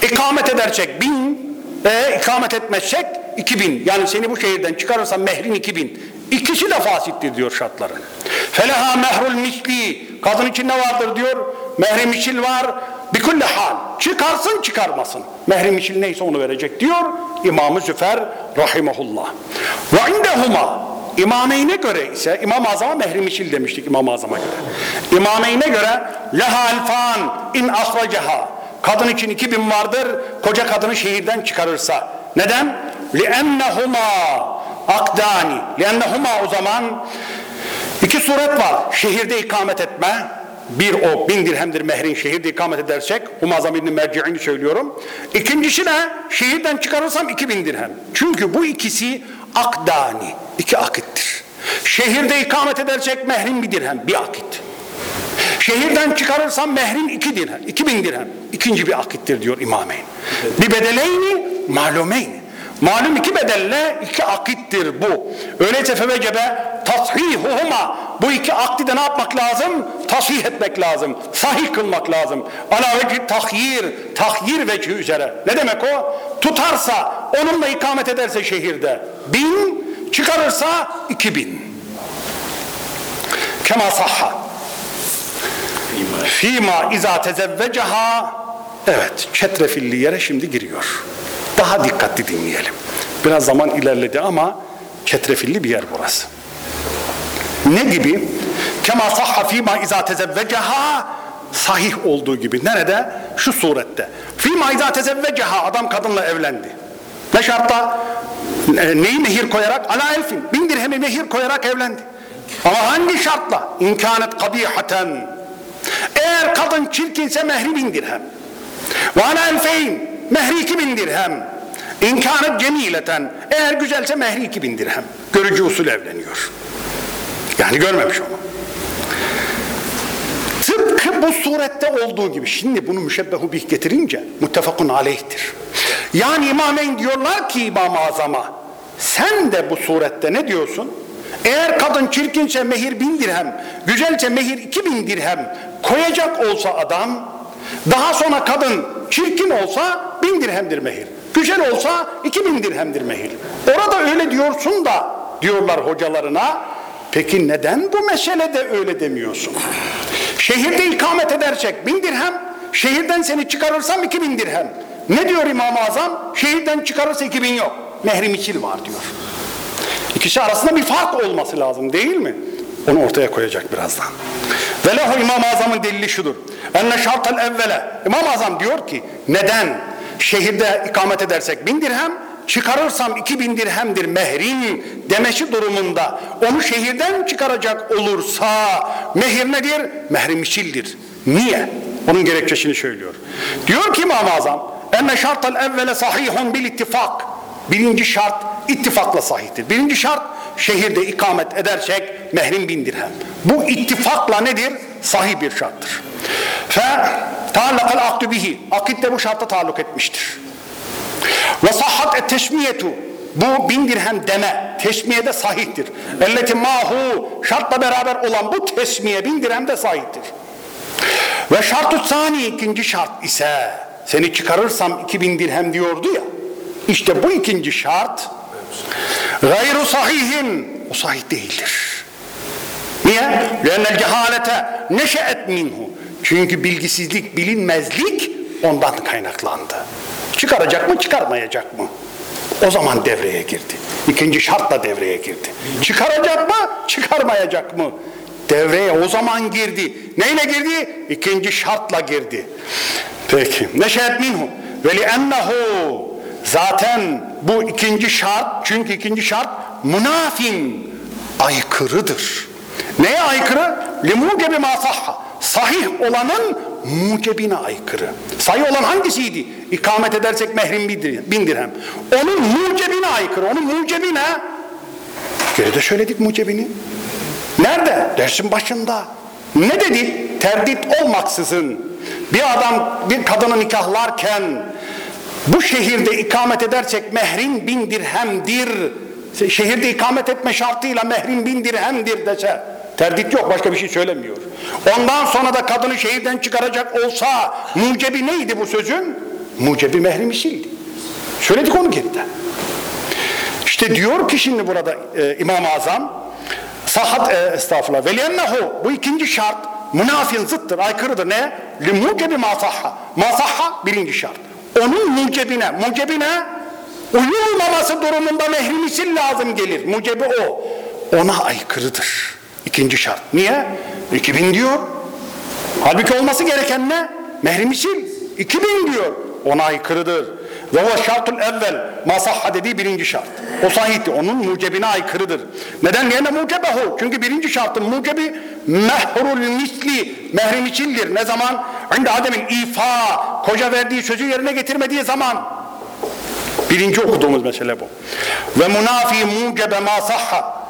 İkamet edersek bin, e, ikamet etmezsek iki bin. Yani seni bu şehirden çıkarırsam mehrin iki bin. İkisi de fasittir diyor şartların. Feleha mehrul misli. Kadın için ne vardır diyor. Mehri misil var Bikulli hal. Çıkarsın çıkarmasın. Mehri misil neyse onu verecek diyor. İmam-ı Züfer rahimahullah. Ve indehuma. İmameyne göre ise İmam-ı Azam'a mehri misil demiştik İmam-ı Azam'a göre. İmameyne göre leha elfan in asracaha. Kadın için iki bin vardır. Koca kadını şehirden çıkarırsa. Neden? لِأَنَّهُمَا akdani. لِأَنَّهُمَا o zaman iki suret var. Şehirde ikamet etme. bir o bin dirhemdir mehrin şehirde ikamet edersek. Umazam İbni Merci'ini söylüyorum. İkincisi ne? Şehirden çıkarırsam iki bin dirhem. Çünkü bu ikisi akdani. iki akittir. Şehirde ikamet edersek mehrin bir dirhem. Bir akit. Şehirden çıkarırsam mehrin iki dirhem, iki bin dirhem. İkinci bir akittir diyor imameyn. Bir bedeleyni malumeyni. Malum iki bedelle iki akittir bu. Öyleyse fevecebe tashihuhuma. Bu iki akdi de ne yapmak lazım? Tasih etmek lazım. Sahih kılmak lazım. Ala veci tahyir, tahyir veci üzere. Ne demek o? Tutarsa, onunla ikamet ederse şehirde bin, çıkarırsa iki bin. Kema sahha. Fima iza tezevvecaha Evet, çetrefilli yere şimdi giriyor. Daha dikkatli dinleyelim. Biraz zaman ilerledi ama çetrefilli bir yer burası. Ne gibi? Kema sahha fima iza tezevvecaha sahih olduğu gibi. Nerede? Şu surette. Fima iza tezevvecaha adam kadınla evlendi. Ne şartta? E, neyi mehir koyarak? Ala elfin. Bin dirhemi mehir koyarak evlendi. Ama hangi şartla? İmkanet kabihaten. Eğer kadın çirkinse mehri bin dirhem. Ve ala elfeyn. Mehri iki bin dirhem. İmkanet cemileten. Eğer güzelse mehri iki bin dirhem. Görücü usul evleniyor. Yani görmemiş onu. Tıpkı bu surette olduğu gibi. Şimdi bunu müşebbehu bih getirince muttefakun aleyhtir. Yani imameyn diyorlar ki İmam-ı Azam'a sen de bu surette ne diyorsun? Eğer kadın çirkinse mehir bin dirhem, güzelse mehir iki bin dirhem koyacak olsa adam, daha sonra kadın çirkin olsa bin dirhemdir mehir. Güzel olsa iki bin dirhemdir mehir. Orada öyle diyorsun da diyorlar hocalarına. Peki neden bu meselede öyle demiyorsun? Şehirde ikamet edersek bin dirhem, şehirden seni çıkarırsam iki bin dirhem. Ne diyor İmam-ı Azam? Şehirden çıkarırsa iki bin yok. Mehri miçil var diyor. İkisi arasında bir fark olması lazım değil mi? Onu ortaya koyacak birazdan. Ve lehu İmam-ı Azam'ın delili şudur. Enne şartel evvele. İmam-ı Azam diyor ki neden şehirde ikamet edersek bin dirhem çıkarırsam iki bin dirhemdir mehrin demesi durumunda onu şehirden çıkaracak olursa mehir nedir? Mehri miçildir. Niye? Onun gerekçesini söylüyor. Diyor ki İmam-ı Azam enne şartel evvele sahihun bil ittifak. Birinci şart ittifakla sahihtir. Birinci şart şehirde ikamet edersek mehrin bin dirhem. Bu ittifakla nedir? Sahih bir şarttır. Fe taallakal akdu bihi. Akit de bu şartta taalluk etmiştir. Ve sahhat et teşmiyetu. bu bin dirhem deme tesmiyede sahihtir. Elleti mahu şartla beraber olan bu tesmiye bin dirhem de sahihtir. Ve şartı sani ikinci şart ise seni çıkarırsam 2000 dirhem diyordu ya. İşte bu ikinci şart gayru sahihin o sahih değildir. Niye? Lennel cehalete neşeet minhu. Çünkü bilgisizlik, bilinmezlik ondan kaynaklandı. Çıkaracak mı, çıkarmayacak mı? O zaman devreye girdi. İkinci şartla devreye girdi. Çıkaracak mı, çıkarmayacak mı? Devreye o zaman girdi. Neyle girdi? İkinci şartla girdi. Peki. Neşeet minhu. Ve li'ennehu zaten bu ikinci şart, çünkü ikinci şart münafin aykırıdır. Neye aykırı? Limucebi ma sahha. Sahih olanın mucebine aykırı. Sahih olan hangisiydi? İkamet edersek mehrim bin dirhem-. Onun mucebine aykırı. Onun mucebi ne? Geride söyledik mucebini. Nerede? Dersin başında. Ne dedi? Terdit olmaksızın bir adam bir kadını nikahlarken bu şehirde ikamet edersek mehrin bin dirhemdir. Şehirde ikamet etme şartıyla mehrin bin dirhemdir dese terdit yok başka bir şey söylemiyor. Ondan sonra da kadını şehirden çıkaracak olsa mucebi neydi bu sözün? Mucebi mehri misildi. Söyledik onu geride. İşte diyor ki şimdi burada e, İmam-ı Azam sahat e, estağfurullah veliyennehu bu ikinci şart münafin zıttır aykırıdır ne? Li mucebi masahha masahha birinci şart onun mucebine mucebine uyulmaması durumunda mehrimisil lazım gelir mucebi o ona aykırıdır ikinci şart niye? 2000 diyor halbuki olması gereken ne? mehrimisil 2000 diyor ona aykırıdır ve o şartül evvel masahha dediği birinci şart. O sahihti. Onun mucebine aykırıdır. Neden? Niye mucebehu? Çünkü birinci şartın mucebi mehrul misli. Mehrim içindir. Ne zaman? İnde ademin ifa. Koca verdiği sözü yerine getirmediği zaman. Birinci okuduğumuz mesele bu. Ve munafi mucebe masahha.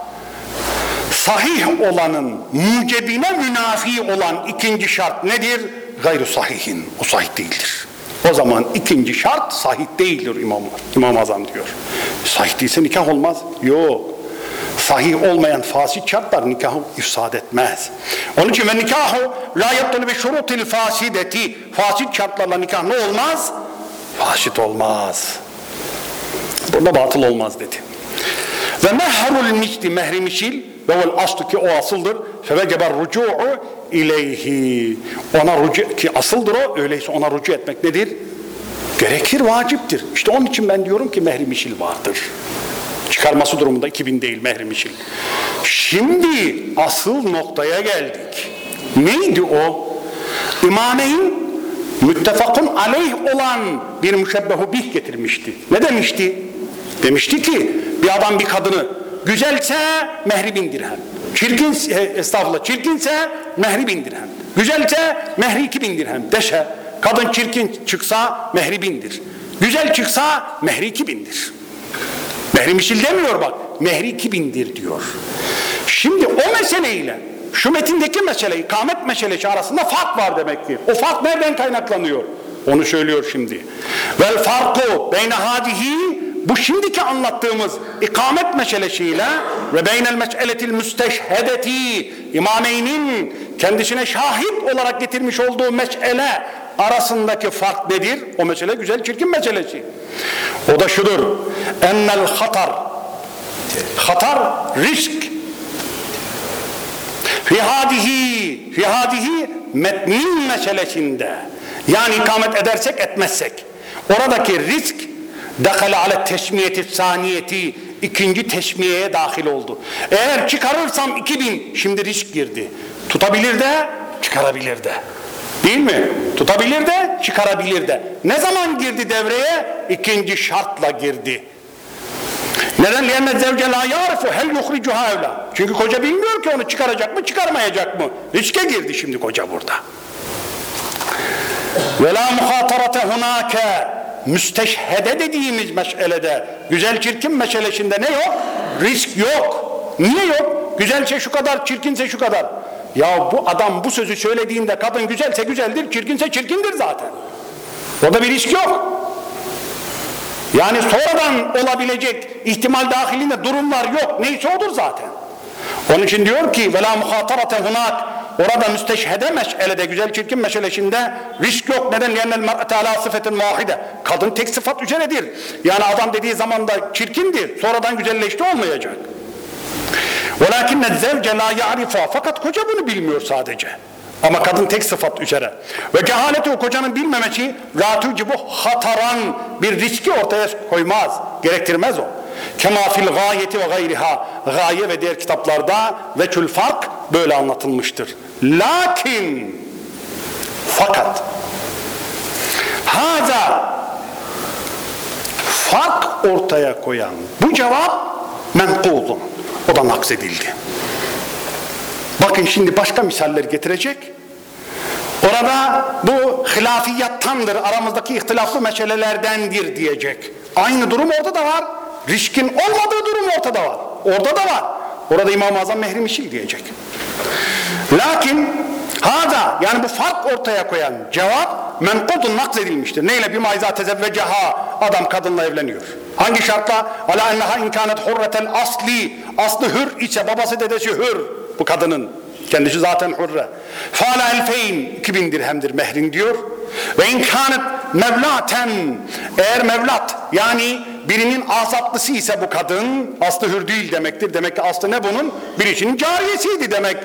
Sahih olanın mucebine münafi olan ikinci şart nedir? Gayru sahihin. O sahih değildir. O zaman ikinci şart sahih değildir İmam, İmam Azam diyor. Sahih değilse nikah olmaz. Yok. Sahih olmayan fasit şartlar nikahı ifsad etmez. Onun için ve nikahı la yaptığını bir şurutil fasideti. Fasit şartlarla nikah ne olmaz? Fasit olmaz. Burada batıl olmaz dedi. Ve mehrul misli mehri mişil ve vel aslı ki o asıldır. Feveceber rucu'u ileyhi. Ona rucu ki asıldır o. Öyleyse ona rucu etmek nedir? Gerekir, vaciptir. İşte onun için ben diyorum ki mehri mişil vardır. Çıkarması durumunda 2000 değil mehri mişil. Şimdi asıl noktaya geldik. Neydi o? İmameyn müttefakun aleyh olan bir müşebbehu bih getirmişti. Ne demişti? Demişti ki bir adam bir kadını güzelse mehri bin dirhem. Çirkin, e, estağfurullah çirkinse mehri bin dirhem. Güzelse mehri iki bin dirhem. Deşe kadın çirkin çıksa mehri bindir. Güzel çıksa mehri iki bindir. Mehri mişil demiyor bak. Mehri iki bindir diyor. Şimdi o meseleyle şu metindeki mesele, ikamet meselesi arasında fark var demek ki. O fark nereden kaynaklanıyor? Onu söylüyor şimdi. Vel farku beyne hadihi bu şimdiki anlattığımız ikamet meselesiyle ve beynel meseletil müsteşhedeti imameynin kendisine şahit olarak getirmiş olduğu mesele arasındaki fark nedir? O mesele güzel çirkin meselesi. O da şudur. Ennel hatar hatar risk fi hadihi fi hadihi metnin meselesinde yani ikamet edersek etmezsek oradaki risk dakale ale teşmiyeti saniyeti ikinci teşmiyeye dahil oldu. Eğer çıkarırsam 2000 şimdi risk girdi. Tutabilir de çıkarabilir de. Değil mi? Tutabilir de çıkarabilir de. Ne zaman girdi devreye? İkinci şartla girdi. Neden? لِيَنَّ الزَّوْجَ لَا يَعْرِفُ هَلْ يُخْرِجُهَا اَوْلَا Çünkü koca bilmiyor ki onu çıkaracak mı çıkarmayacak mı? Riske girdi şimdi koca burada. وَلَا مُخَاطَرَةَ هُنَاكَ Müsteşhede dediğimiz meselede, güzel çirkin meselesinde ne yok? Risk yok. Niye yok? Güzelse şu kadar, çirkinse şu kadar. Ya bu adam bu sözü söylediğinde kadın güzelse güzeldir, çirkinse çirkindir zaten. Orada bir risk yok. Yani sonradan olabilecek ihtimal dahilinde durumlar yok. Neyse odur zaten. Onun için diyor ki vela muhatarate hunak orada müsteşhede meşelede güzel çirkin meşeleşinde risk yok. Neden? Lennel mer'ete ala sıfetin vahide. Kadın tek sıfat üzeredir. Yani adam dediği zaman da çirkindir. Sonradan güzelleşti olmayacak. Velakinne zevce la ya'rifa. Fakat koca bunu bilmiyor sadece. Ama kadın tek sıfat üzere. Ve cehaleti o kocanın bilmemesi la tucibu hataran bir riski ortaya koymaz. Gerektirmez o. Kema fil gayeti ve gayriha. Gaye ve diğer kitaplarda veçül fark böyle anlatılmıştır. Lakin fakat haza fark ortaya koyan bu cevap menkudun. O da naksedildi. Bakın şimdi başka misaller getirecek. Orada bu hilafiyattandır, aramızdaki ihtilaflı meselelerdendir diyecek. Aynı durum orada da var. Riskin olmadığı durum ortada var. Orada da var. Orada İmam-ı Azam mehrim diyecek. Lakin hada yani bu fark ortaya koyan cevap menkudun nakledilmiştir. Neyle bir maiza tezevveceha adam kadınla evleniyor. Hangi şartla? Ala enneha imkanet hurretel asli aslı hür ise babası dedesi hür bu kadının. Kendisi zaten hurre. Fala elfeyn 2000 dirhemdir mehrin diyor. Ve imkanet mevlaten eğer mevlat yani birinin azatlısı ise bu kadın aslı hür değil demektir. Demek ki aslı ne bunun? Birisinin cariyesiydi demek.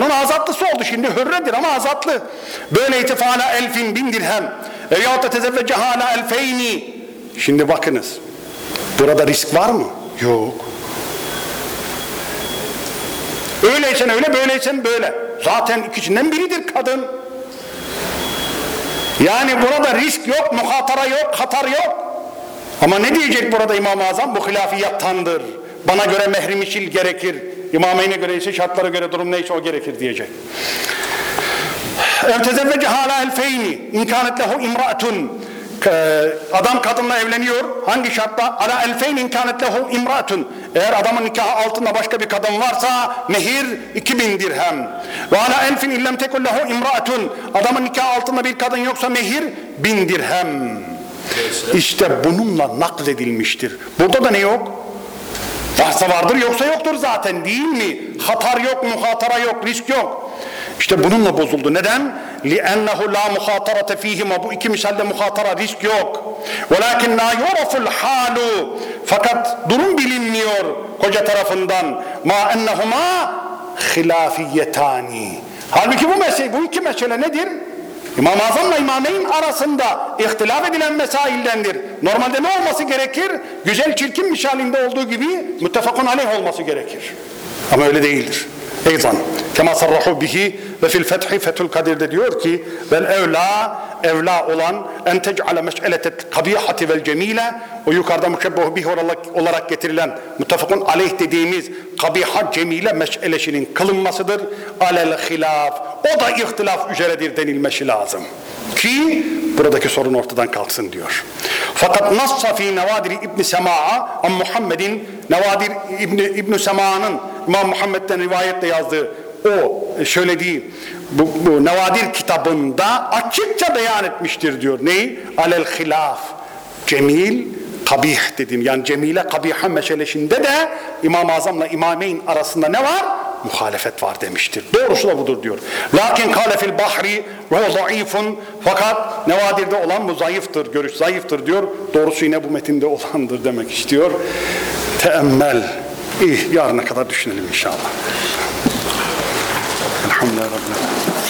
Onun azatlısı oldu şimdi hürredir ama azatlı. Böyle itifala elfin bin dirhem. E yahut da tezevvece hala elfeyni. Şimdi bakınız. Burada risk var mı? Yok. Öyleysen öyle, böyleysen böyle. Zaten ikisinden biridir kadın. Yani burada risk yok, muhatara yok, hatar yok. Ama ne diyecek burada İmam-ı Azam? Bu hilafiyattandır. Bana göre mehrim işil gerekir. İmameyne göre ise şartlara göre durum neyse o gerekir diyecek. Ev tezevvece hala elfeyni imkanet lehu imraatun adam kadınla evleniyor hangi şartla ala elfeyn imkanet lehu imraatun eğer adamın nikahı altında başka bir kadın varsa mehir 2000 dirhem ve ala elfin illem tekun lehu imraatun adamın nikahı altında bir kadın yoksa mehir 1000 dirhem işte bununla nakledilmiştir burada da ne yok Varsa vardır yoksa yoktur zaten değil mi? Hatar yok, muhatara yok, risk yok. İşte bununla bozuldu. Neden? لِأَنَّهُ لَا مُخَاطَرَةَ ف۪يهِمَا Bu iki misalde muhatara, risk yok. وَلَاكِنْ لَا يُعْرَفُ الْحَالُ Fakat durum bilinmiyor koca tarafından. مَا اَنَّهُمَا خِلَافِيَّتَانِ Halbuki bu mesele, bu iki mesele nedir? İmam-ı Azam'la İmameyn arasında ihtilaf edilen mesaildendir. Normalde ne olması gerekir? Güzel çirkin misalinde olduğu gibi müttefakun aleyh olması gerekir. Ama öyle değildir. Eyzan kema sarrahu bihi ve fil fethi fethül kadirde diyor ki vel evla evla olan en tec'ale meş'eletet kabihati vel cemile o yukarıda müşebbehu bih olarak getirilen muttefakun aleyh dediğimiz kabiha cemile meş'eleşinin kılınmasıdır alel hilaf o da ihtilaf üzeredir denilmesi lazım ki buradaki sorun ortadan kalksın diyor. Fakat nassa fi nevadir İbn Sema'a an Muhammed'in nevadir İbn İbn Sema'nın İmam Muhammed'den rivayetle yazdığı o söylediği bu, bu Nevadir kitabında açıkça beyan etmiştir diyor. Neyi? Alel hilaf. Cemil kabih dedim. Yani cemile kabiha meselesinde de İmam-ı Azam'la İmameyn arasında ne var? Muhalefet var demiştir. Doğrusu da budur diyor. Lakin kâle fil bahri ve zayıfun fakat nevadirde olan bu zayıftır. Görüş zayıftır diyor. Doğrusu yine bu metinde olandır demek istiyor. Teemmel. İyi yarına kadar düşünelim inşallah. Elhamdülillah. Rabbil alemin.